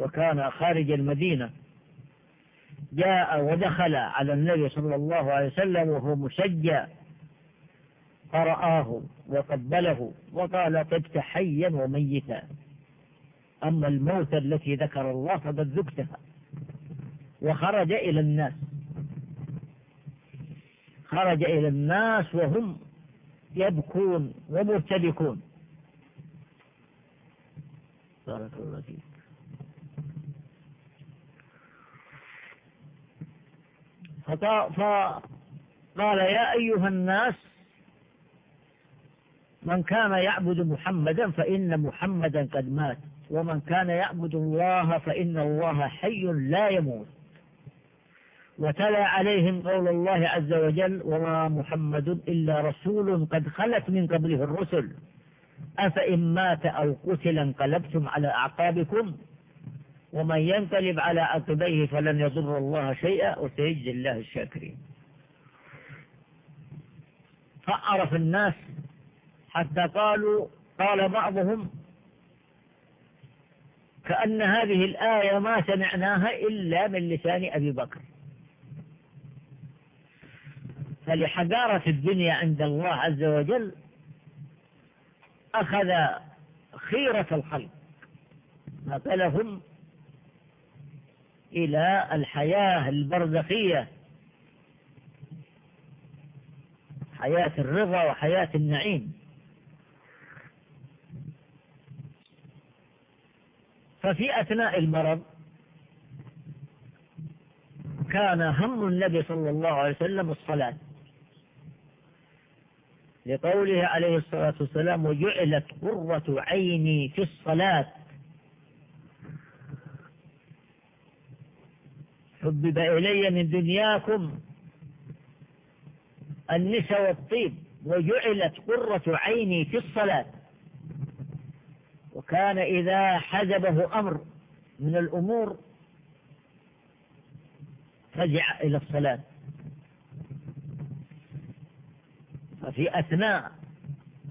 وكان خارج المدينة. جاء ودخل على النبي صلى الله عليه وسلم وهو مسجى فرآه وقبله وقال طبت حيا وميتا. أما الموت التي ذكر الله فقد ذقتها وخرج إلى الناس. خرج إلى الناس وهم يبكون ومرتبكون. بارك الله فيك. فقال يا أيها الناس من كان يعبد محمدا فإن محمدا قد مات ومن كان يعبد الله فإن الله حي لا يموت. وتلا عليهم قول الله عز وجل وما محمد إلا رسول قد خلت من قبله الرسل. أفإن مات أو قتل انقلبتم على أعقابكم ومن ينقلب على عقبيه فلن يضر الله شيئا وسيجزي الله الشاكرين. فعرف الناس حتى قالوا قال بعضهم كأن هذه الآية ما سمعناها إلا من لسان أبي بكر. فلحقارة الدنيا عند الله عز وجل؟ أخذ خيرة الخلق نقلهم إلى الحياة البرزخية حياة الرضا وحياة النعيم. ففي أثناء المرض كان هم النبي صلى الله عليه وسلم الصلاة. لقوله عليه الصلاة والسلام وجعلت قرة عيني في الصلاة. حبب إلي من دنياكم النساء والطيب وجعلت قرة عيني في الصلاة. وكان إذا حجبه أمر من الأمور فزع إلى الصلاة. ففي أثناء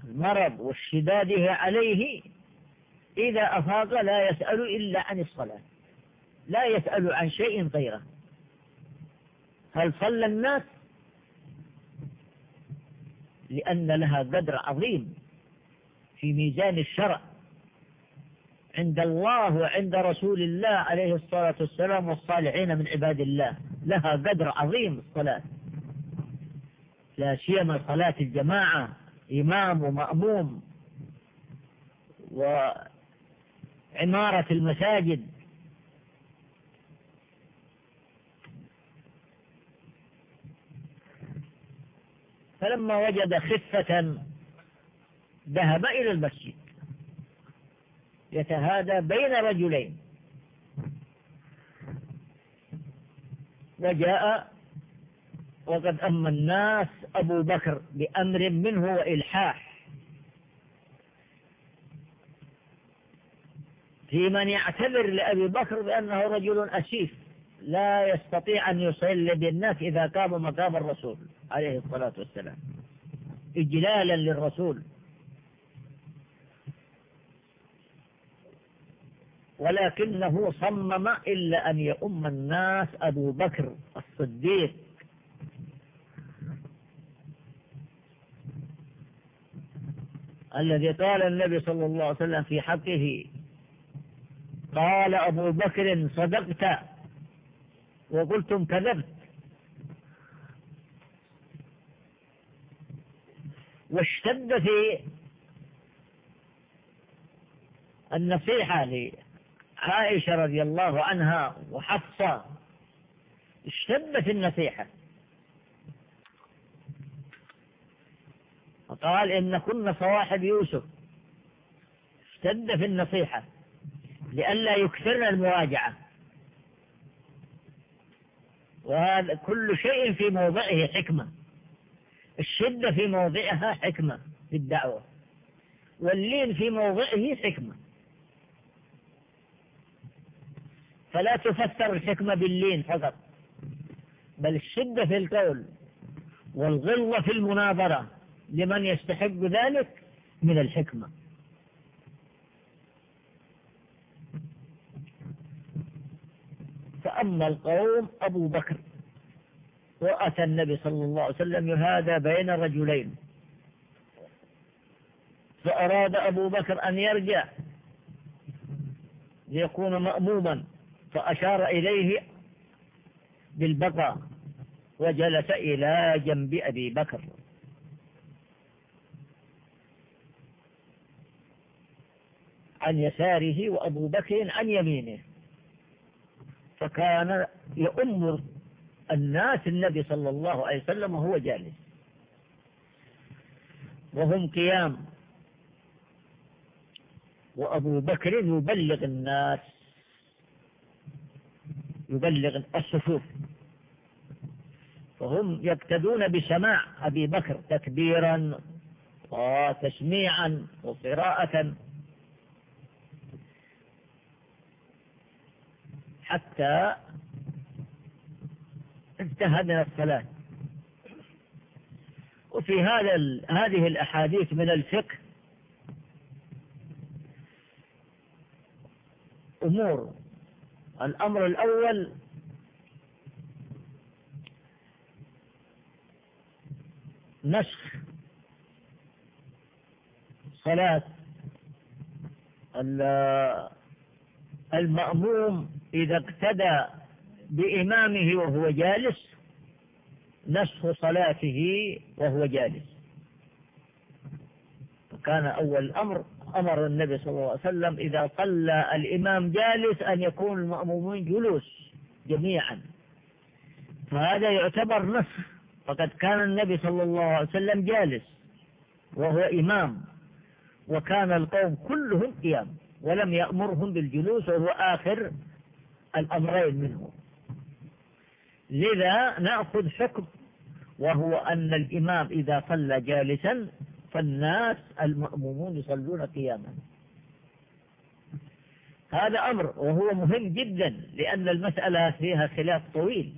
المرض واشتداده عليه إذا أفاق لا يسأل إلا عن الصلاة لا يسأل عن شيء غيره. هل صلى الناس؟ لأن لها قدر عظيم في ميزان الشرع. عند الله وعند رسول الله عليه الصلاة والسلام والصالحين من عباد الله لها قدر عظيم الصلاة. لا سيما صلاة الجماعة إمام ومأموم وعمارة المساجد. فلما وجد خفة ذهب إلى المسجد. يتهادى بين رجلين. وجاء وقد أما الناس أبو بكر بأمر منه وإلحاح. في من يعتذر لأبي بكر بأنه رجل أسيف لا يستطيع أن يصلي بالناس إذا قاموا مقام الرسول عليه الصلاة والسلام. إجلالا للرسول. ولكنه صمم إلا أن يؤم الناس أبو بكر الصديق. الذي قال النبي صلى الله عليه وسلم في حقه قال أبو بكر صدقت وقلتم كذبت. واشتد في النصيحة لعائشة رضي الله عنها وحفصة اشتد في النصيحة. وقال إن كنا صواحب يوسف. اشتد في النصيحة. لئلا يكثرن المراجعة وهذا كل شيء في موضعه حكمة. الشدة في موضعها حكمة في الدعوة. واللين في موضعه حكمة. فلا تفسر الحكمة باللين فقط. بل الشدة في القول والغلظة في المناظرة. لمن يستحق ذلك من الحكمة. فأما القوم أبو بكر وأتى النبي صلى الله عليه وسلم يهادى بين رجلين. فأراد أبو بكر أن يرجع ليكون مأموما فأشار إليه بالبقاء وجلس إلى جنب أبي بكر. عن يساره وأبو بكر عن يمينه. فكان يؤم الناس النبي صلى الله عليه وسلم وهو جالس. وهم قيام. وأبو بكر يبلغ الناس. يبلغ الصفوف. فهم يقتدون بسماع أبي بكر تكبيرا وتسميعا وقراءة. حتى انتهى من الصلاة وفي هذا هذه الأحاديث من الفقه أمور. الأمر الأول نسخ صلاة المأموم إذا اقتدى بإمامه وهو جالس نسخ صلاته وهو جالس. فكان أول الأمر أمر النبي صلى الله عليه وسلم إذا صلى الإمام جالس أن يكون المأمومين جلوس جميعا. فهذا يعتبر نسخ فقد كان النبي صلى الله عليه وسلم جالس وهو إمام وكان القوم كلهم قيام ولم يأمرهم بالجلوس وهو آخر الأمرين منه لذا نأخذ حكم وهو أن الإمام إذا صلى جالسا فالناس المأمومون يصلون قياما. هذا أمر وهو مهم جدا لأن المسألة فيها خلاف طويل.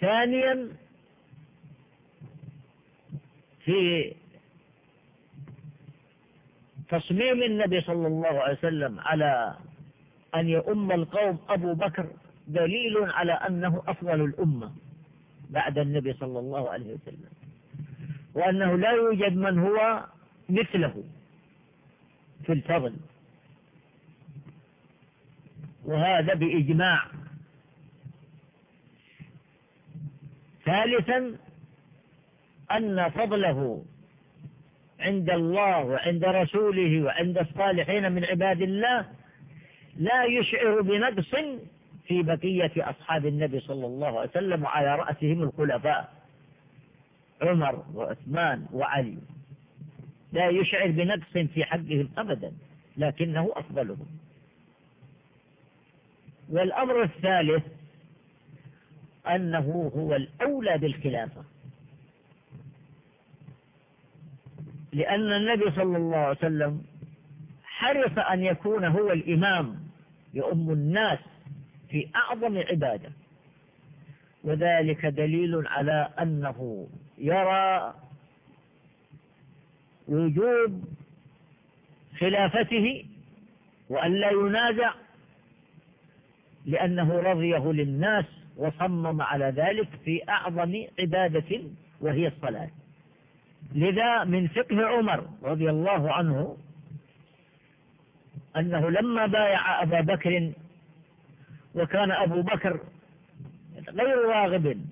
ثانيا في تصميم النبي صلى الله عليه وسلم على أن يؤم القوم أبو بكر دليل على أنه أفضل الأمة بعد النبي صلى الله عليه وسلم وأنه لا يوجد من هو مثله في الفضل. وهذا بإجماع. ثالثا أن فضله عند الله وعند رسوله وعند الصالحين من عباد الله لا يشعر بنقص في بقية أصحاب النبي صلى الله عليه وسلم وعلى رأسهم الخلفاء. عمر وعثمان وعلي. لا يشعر بنقص في حقهم أبدا لكنه أفضلهم. والأمر الثالث أنه هو الأولى بالخلافة. لأن النبي صلى الله عليه وسلم حرص أن يكون هو الإمام يؤم الناس في أعظم عبادة. وذلك دليل على أنه يرى وجوب خلافته وأن لا ينازع لأنه رضيه للناس وصمم على ذلك في أعظم عبادة وهي الصلاة. لذا من فقه عمر رضي الله عنه أنه لما بايع أبا بكر وكان أبو بكر غير راغب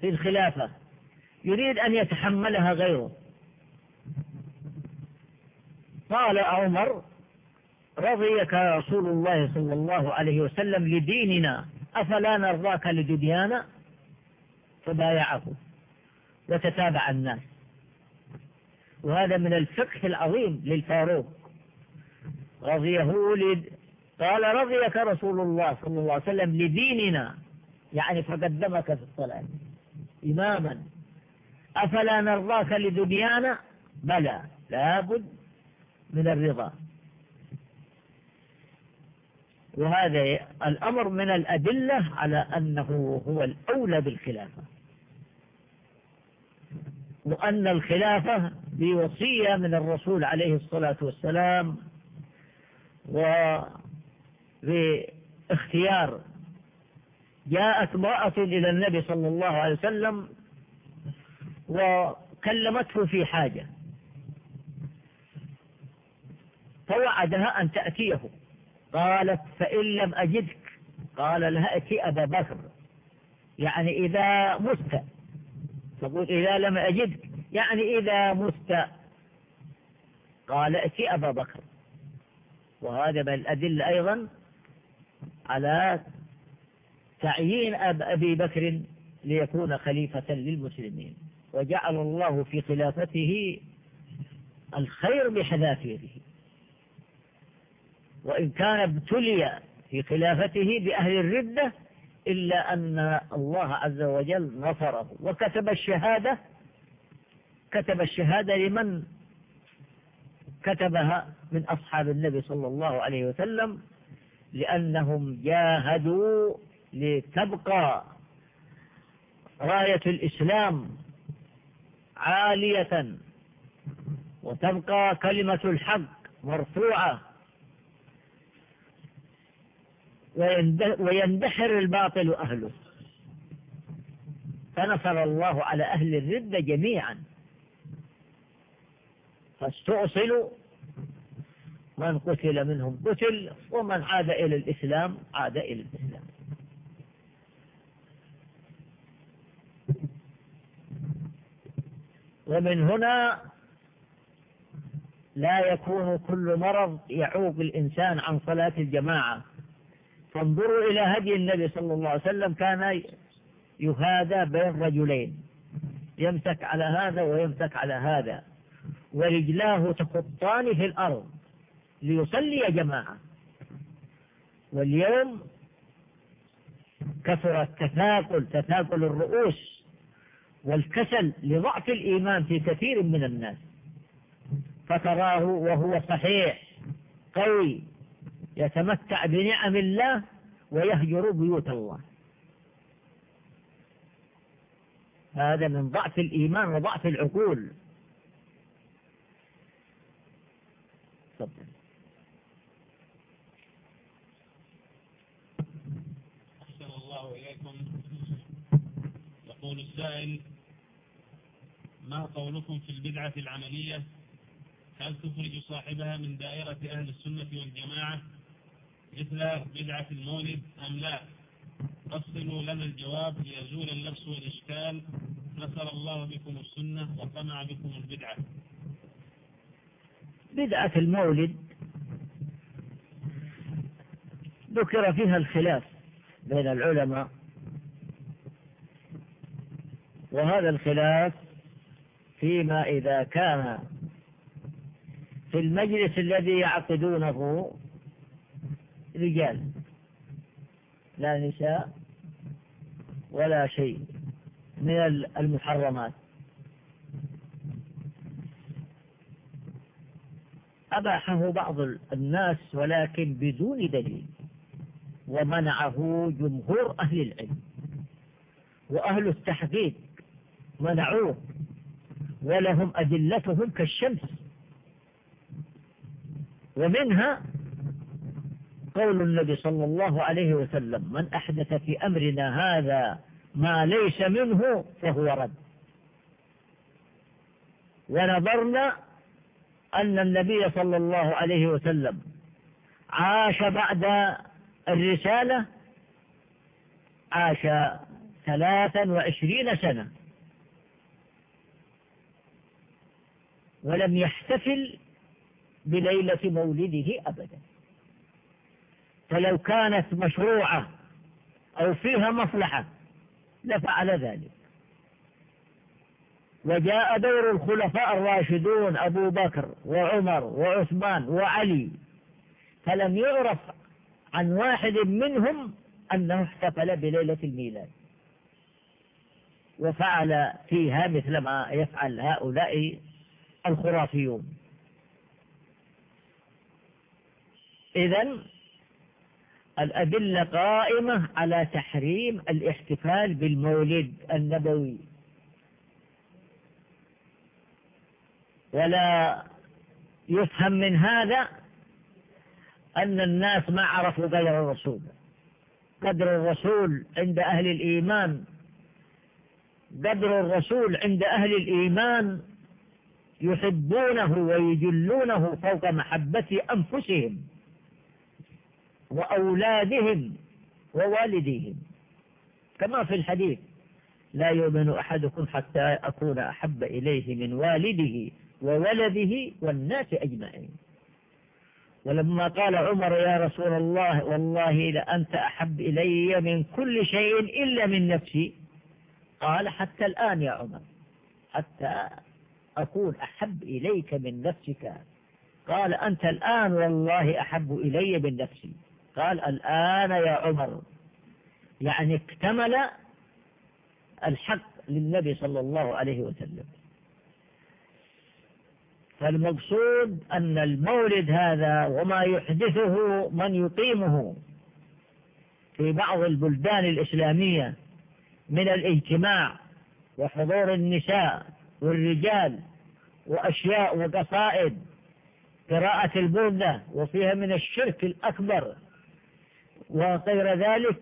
في الخلافة يريد أن يتحملها غيره. قال عمر رضيك رسول الله صلى الله عليه وسلم لديننا أفلا نرضاك لدنيانا؟ فبايعه. وتتابع الناس. وهذا من الفقه العظيم للفاروق. رضيه لد قال رضيك رسول الله صلى الله عليه وسلم لديننا. يعني فقدمك في الصلاة. إماما. أفلا نرضاك لدنيانا؟ بلى. لابد من الرضا. وهذا الأمر من الأدلة على أنه هو الأولى بالخلافة. وأن الخلافة بوصية من الرسول عليه الصلاة والسلام وباختيار جاءت امرأة إلى النبي صلى الله عليه وسلم وكلمته في حاجة. فوعدها أن تأتيه. قالت فإن لم أجدك. قال لها أتي أبا بكر. يعني إذا مت تقول إذا لم أجدك يعني إذا مت. قال أتي أبا بكر. وهذا من الأدلة أيضا على تعيين أب أبي بكر ليكون خليفة للمسلمين. وجعل الله في خلافته الخير بحذافيره. وإن كان ابتلي في خلافته بأهل الردة إلا أن الله عز وجل نصره. وكتب الشهادة كتب الشهادة لمن كتبها من أصحاب النبي صلى الله عليه وسلم لأنهم جاهدوا لتبقى راية الإسلام عالية وتبقى كلمة الحق مرفوعة. ويندحر الباطل أهله فنصر الله على أهل الردة جميعا. فاستؤصلوا من قتل منهم قتل ومن عاد إلى الإسلام عاد إلى الإسلام. ومن هنا لا يكون كل مرض يعوق الإنسان عن صلاة الجماعة. فانظروا إلى هدي النبي صلى الله عليه وسلم كان يهادى بين رجلين يمسك على هذا ويمسك على هذا ورجلاه تخطان في الأرض ليصلي جماعة. واليوم كثر التثاقل تثاقل الرؤوس والكسل لضعف الإيمان في كثير من الناس. فتراه وهو صحيح قوي يتمتع بنعم الله ويهجر بيوت الله. هذا من ضعف الإيمان وضعف العقول. تفضل. أحسن الله إليكم. يقول السائل ما قولكم في البدعة العملية؟ هل تخرج صاحبها من دائرة أهل السنة والجماعة مثل بدعة المولد أم لا؟ فصلوا لنا الجواب ليزول اللبس والإشكال. نصر الله بكم السنة وقمع بكم البدعة. بدعة المولد ذكر فيها الخلاف بين العلماء وهذا الخلاف فيما إذا كان في المجلس الذي يعقدونه رجال. لا نساء ولا شيء من المحرمات. أباحه بعض الناس ولكن بدون دليل. ومنعه جمهور أهل العلم. وأهل التحقيق منعوه. ولهم أدلتهم كالشمس. ومنها قول النبي صلى الله عليه وسلم من أحدث في أمرنا هذا ما ليس منه فهو رد. ونظرنا أن النبي صلى الله عليه وسلم عاش بعد الرسالة عاش ثلاثا وعشرين سنة. ولم يحتفل بليلة مولده أبدا. فلو كانت مشروعة أو فيها مصلحة لفعل ذلك. وجاء دور الخلفاء الراشدون أبو بكر وعمر وعثمان وعلي فلم يعرف عن واحد منهم أنه احتفل بليلة الميلاد. وفعل فيها مثل ما يفعل هؤلاء الخرافيون. إذا الأدلة قائمة على تحريم الاحتفال بالمولد النبوي. ولا يفهم من هذا أن الناس ما عرفوا قدر الرسول. قدر الرسول عند أهل الإيمان. قدر الرسول عند أهل الإيمان يحبونه ويجلونه فوق محبة أنفسهم. وأولادهم ووالديهم. كما في الحديث لا يؤمن أحدكم حتى أكون أحب إليه من والده وولده والناس أجمعين. ولما قال عمر يا رسول الله والله لأنت أحب إلي من كل شيء إلا من نفسي. قال حتى الآن يا عمر حتى أكون أحب إليك من نفسك. قال أنت الآن والله أحب إلي من نفسي. قال الآن يا عمر يعني اكتمل الحق للنبي صلى الله عليه وسلم. فالمقصود أن المولد هذا وما يحدثه من يقيمه في بعض البلدان الإسلامية من الإجتماع وحضور النساء والرجال وأشياء وقصائد قراءة البردة وفيها من الشرك الأكبر. وغير ذلك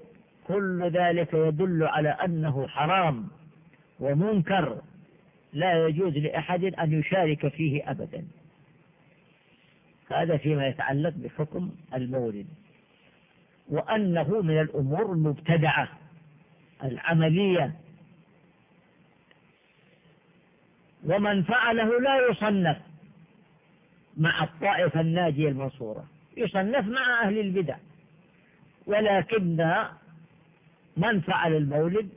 كل ذلك يدل على أنه حرام ومنكر. لا يجوز لأحد أن يشارك فيه أبدا. هذا فيما يتعلق بحكم المولد. وأنه من الأمور المبتدعة العملية. ومن فعله لا يصنف مع الطائفة الناجية المنصورة. يصنف مع أهل البدع. ولكن من فعل المولد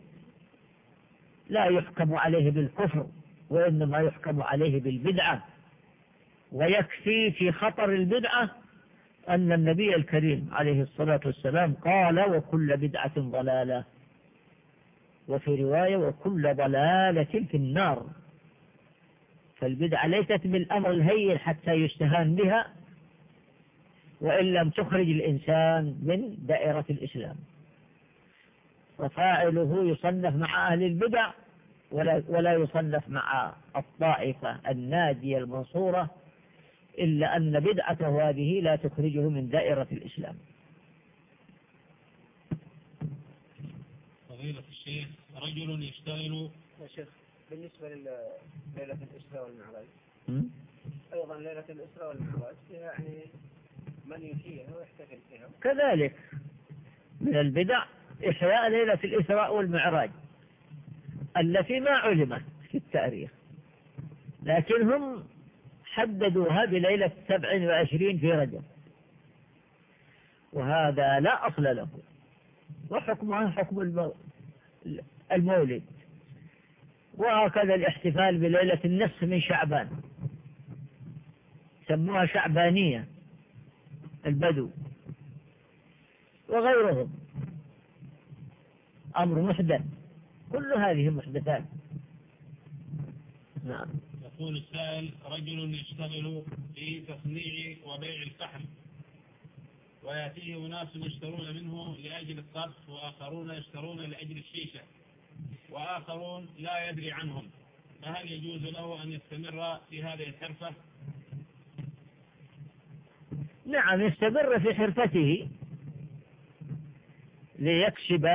لا يحكم عليه بالكفر وإنما يحكم عليه بالبدعة. ويكفي في خطر البدعة أن النبي الكريم عليه الصلاة والسلام قال وكل بدعة ضلالة وفي رواية وكل ضلالة في النار فالبدعة ليست بالأمر الهين حتى يستهان بها وإن لم تخرج الإنسان من دائرة الإسلام. وفاعله يصنف مع أهل البدع ولا, ولا يصنف مع الطائفة النادية المنصورة إلا أن بدعته هذه لا تخرجه من دائرة الإسلام. فضيلة الشيخ رجل يشتغل يا شيخ بالنسبة لليلة الإسراء والمعراج. أيضا ليلة الإسراء والمعراج فيها يعني من كذلك من البدع إحياء ليلة الإسراء والمعراج التي ما علمت في التاريخ لكن هم حددوها بليلة سبع وعشرين في رجب. وهذا لا أصل له. وحكمها حكم المولد. وهكذا الاحتفال بليلة النصف من شعبان. سموها شعبانية. البدو وغيرهم. أمر محدث. كل هذه محدثات. نعم. يقول السائل رجل يشتغل في تصنيع وبيع الفحم ويأتيه أناس يشترون منه لأجل الصرف وآخرون يشترون لأجل الشيشة وآخرون لا يدري عنهم. فهل يجوز له أن يستمر في هذه الحرفة؟ نعم يستمر في حرفته ليكسب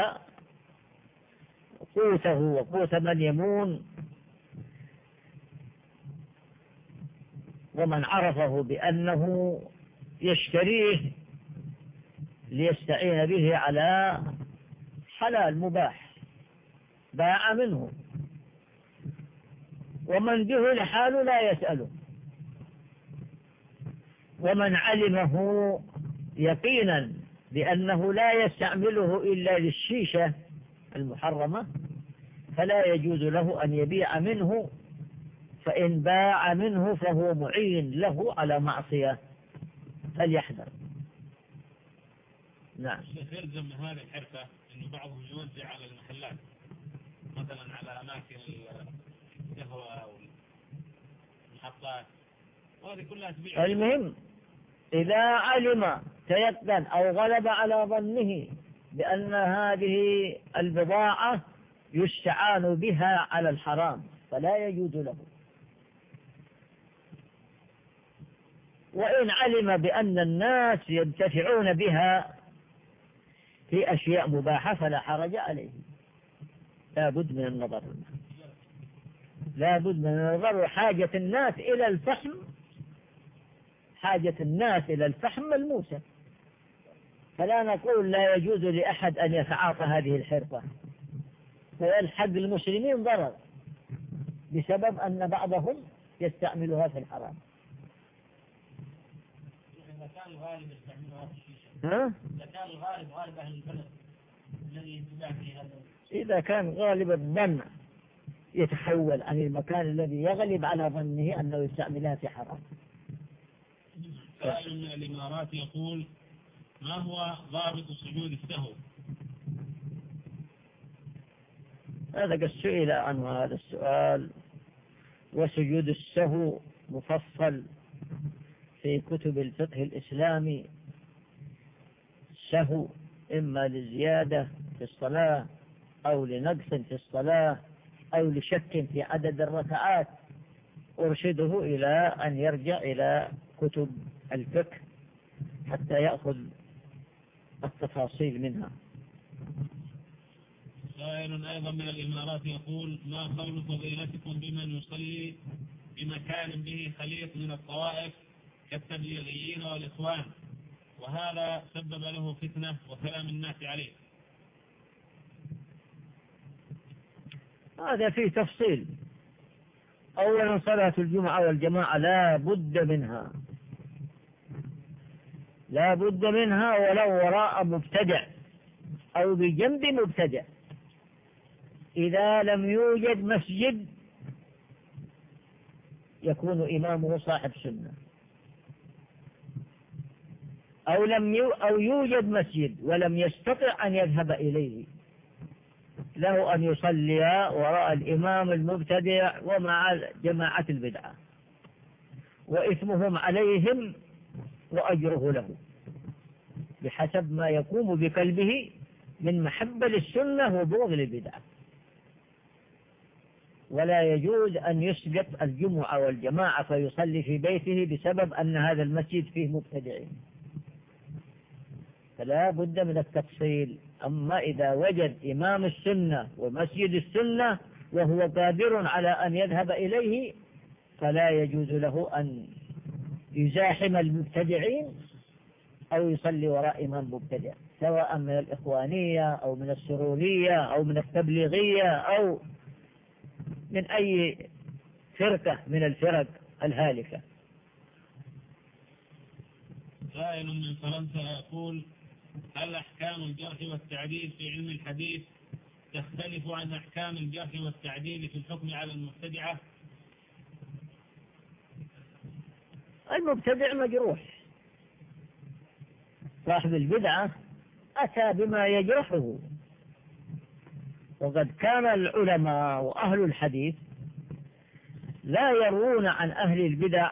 قوته وقوت من يمون ومن عرفه بأنه يشتريه ليستعين به على حلال مباح باع منه. ومن جهل حاله لا يسأله. ومن علمه يقينا بأنه لا يستعمله إلا للشيشة المحرمة فلا يجوز له أن يبيع منه فإن باع منه فهو معين له على معصية فليحذر. نعم. يلزم من هذه الحرفة أنه بعضهم يوزع على المحلات مثلا على أماكن القهوة أو المحطات وهذه كلها تبيع؟ المهم إذا علم تيقن أو غلب على ظنه بأن هذه البضاعة يستعان بها على الحرام فلا يجوز له. وإن علم بأن الناس ينتفعون بها في أشياء مباحة فلا حرج عليه. لا بد من النظر. لا بد من النظر حاجة الناس إلى الفحم حاجة الناس إلى الفحم ملموسة. فلا نقول لا يجوز لأحد أن يتعاطى هذه الحرفة. فيلحق المسلمين ضرر بسبب أن بعضهم يستعملها في الحرام. إذا كان الغالب يستعملها في الشيشة. ها؟ كان الغالب غالب أهل البلد الذي هذا إذا كان غالب الظن يتحول عن المكان الذي يغلب على ظنه أنه يستعملها في حرام. سائل من الإمارات يقول ما هو ضابط سجود السهو؟ هذا قد سئل عنه هذا السؤال. وسجود السهو مفصل في كتب الفقه الإسلامي. سهو إما لزيادة في الصلاة أو لنقص في الصلاة أو لشك في عدد الركعات. أرشده إلى أن يرجع إلى كتب الفقه حتى يأخذ التفاصيل منها. سائل أيضا من الإمارات يقول ما قول فضيلتكم بمن يصلي بمكان به خليط من الطوائف كالتبليغيين والإخوان؟ وهذا سبب له فتنة وكلام الناس عليه. هذا فيه تفصيل. أولا صلاة الجمعة والجماعة لا بد منها. لا بد منها ولو وراء مبتدع أو بجنب مبتدع. إذا لم يوجد مسجد يكون إمامه صاحب سنة. أو لم يو أو يوجد مسجد ولم يستطع أن يذهب إليه له أن يصلي وراء الإمام المبتدع ومع جماعة البدعة. وإثمهم عليهم وأجره له. بحسب ما يقوم بقلبه من محبة للسنة وبغض للبدعة ولا يجوز أن يسقط الجمعة والجماعة فيصلي في بيته بسبب أن هذا المسجد فيه مبتدعين. فلا بد من التفصيل. أما إذا وجد إمام السنة ومسجد السنة وهو قادر على أن يذهب إليه فلا يجوز له أن يزاحم المبتدعين أو يصلي وراء إمام مبتدع سواء من الإخوانية أو من السرورية أو من التبليغية أو من أي فرقة من الفرق الهالكة. سائل من فرنسا يقول هل أحكام الجرح والتعديل في علم الحديث تختلف عن أحكام الجرح والتعديل في الحكم على المبتدعة؟ المبتدع مجروح صاحب البدعة أتى بما يجرحه. وقد كان العلماء وأهل الحديث لا يروون عن أهل البدع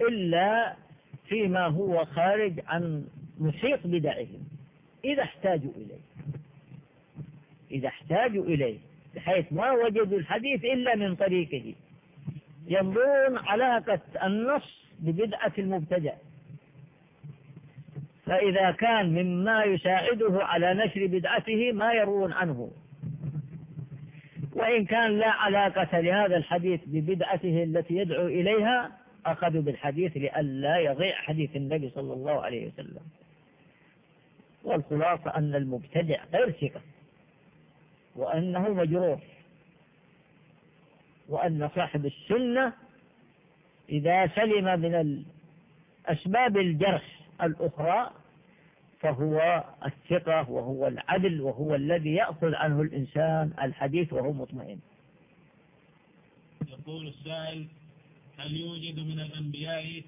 إلا فيما هو خارج عن محيط بدعهم. إذا احتاجوا إليه. إذا احتاجوا إليه. بحيث ما وجدوا الحديث إلا من طريقه. ينظرون علاقة النص ببدعة المبتدع. فإذا كان مما يساعده على نشر بدعته ما يروون عنه. وإن كان لا علاقة لهذا الحديث ببدعته التي يدعو إليها أخذوا بالحديث لئلا يضيع حديث النبي صلى الله عليه وسلم. والخلاصة أن المبتدع غير ثقة وأنه مجروح. وأن صاحب السنة إذا سلم من أسباب الجرح الأخرى فهو الثقة وهو العدل وهو الذي يأخذ عنه الإنسان الحديث وهو مطمئن. يقول السائل هل يوجد من الأنبياء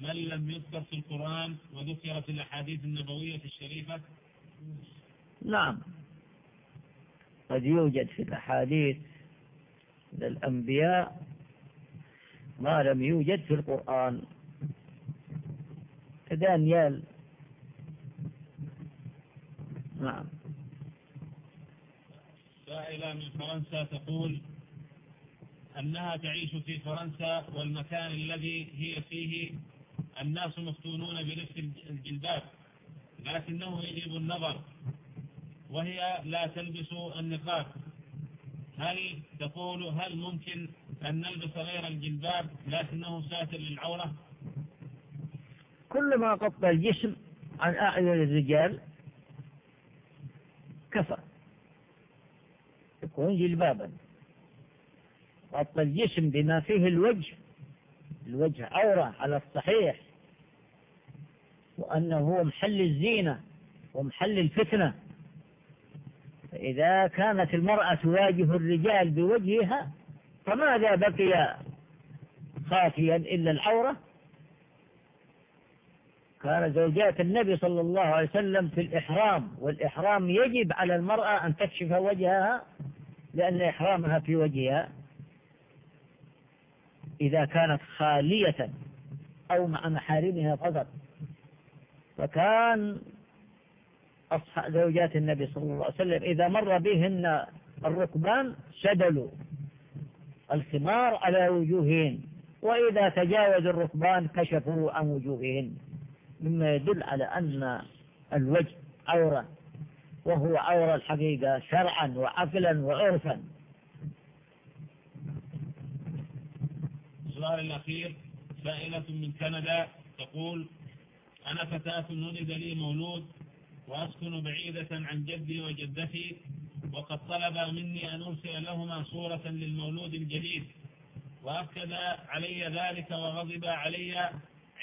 من لم يذكر في القرآن وذكر في الأحاديث النبوية الشريفة؟ نعم. قد يوجد في الأحاديث للأنبياء ما لم يوجد في القرآن. دانيال نعم. سائلة من فرنسا تقول أنها تعيش في فرنسا والمكان الذي هي فيه الناس مفتونون بلبس الجلباب لكنه يجب النظر وهي لا تلبس النقاب. هل تقول هل ممكن أن نلبس غير الجلباب لكنه ساتر للعورة؟ كل ما غطى الجسم عن أعين الرجال كفى. يكون جلبابا. غطى الجسم بما فيه الوجه. الوجه عورة على الصحيح. وأنه هو محل الزينة ومحل الفتنة. فإذا كانت المرأة تواجه الرجال بوجهها فماذا بقي خافيا إلا العورة؟ كان زوجات النبي صلى الله عليه وسلم في الإحرام والإحرام يجب على المرأة أن تكشف وجهها لأن إحرامها في وجهها إذا كانت خالية أو مع محارمها فقط. فكان زوجات النبي صلى الله عليه وسلم. إذا مر بهن الركبان سدلوا الخمار على وجوههن وإذا تجاوز الركبان كشفوا عن وجوههن. مما يدل على أن الوجه عورة وهو عورة الحقيقة شرعا وعقلا وعرفا. السؤال الأخير سائلة من كندا تقول أنا فتاة ولد لي مولود وأسكن بعيدة عن جدي وجدتي وقد طلب مني أن أرسل لهما صورة للمولود الجديد. وأكد علي ذلك وغضب علي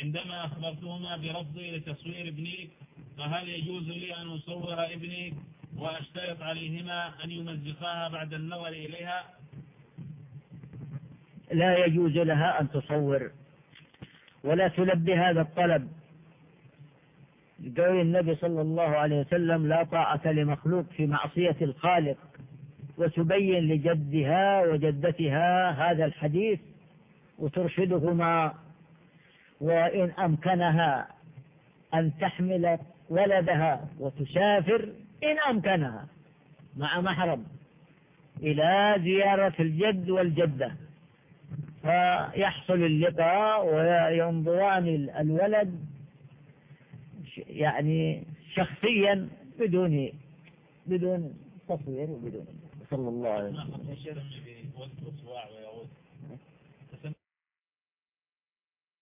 عندما أخبرتهما برفضي لتصوير ابني. فهل يجوز لي أن أصور ابني وأشترط عليهما أن يمزقاها بعد النظر إليها؟ لا يجوز لها أن تصور ولا تلبي هذا الطلب. قول النبي صلى الله عليه وسلم لا طاعة لمخلوق في معصية الخالق وتبين لجدها وجدتها هذا الحديث وترشدهما وإن أمكنها أن تحمل ولدها وتسافر إن أمكنها مع محرم إلى زيارة الجد والجدة. فيحصل اللقاء وينظران الولد يعني شخصيا بدون بدون تصوير وبدون. صلى الله عليه وسلم.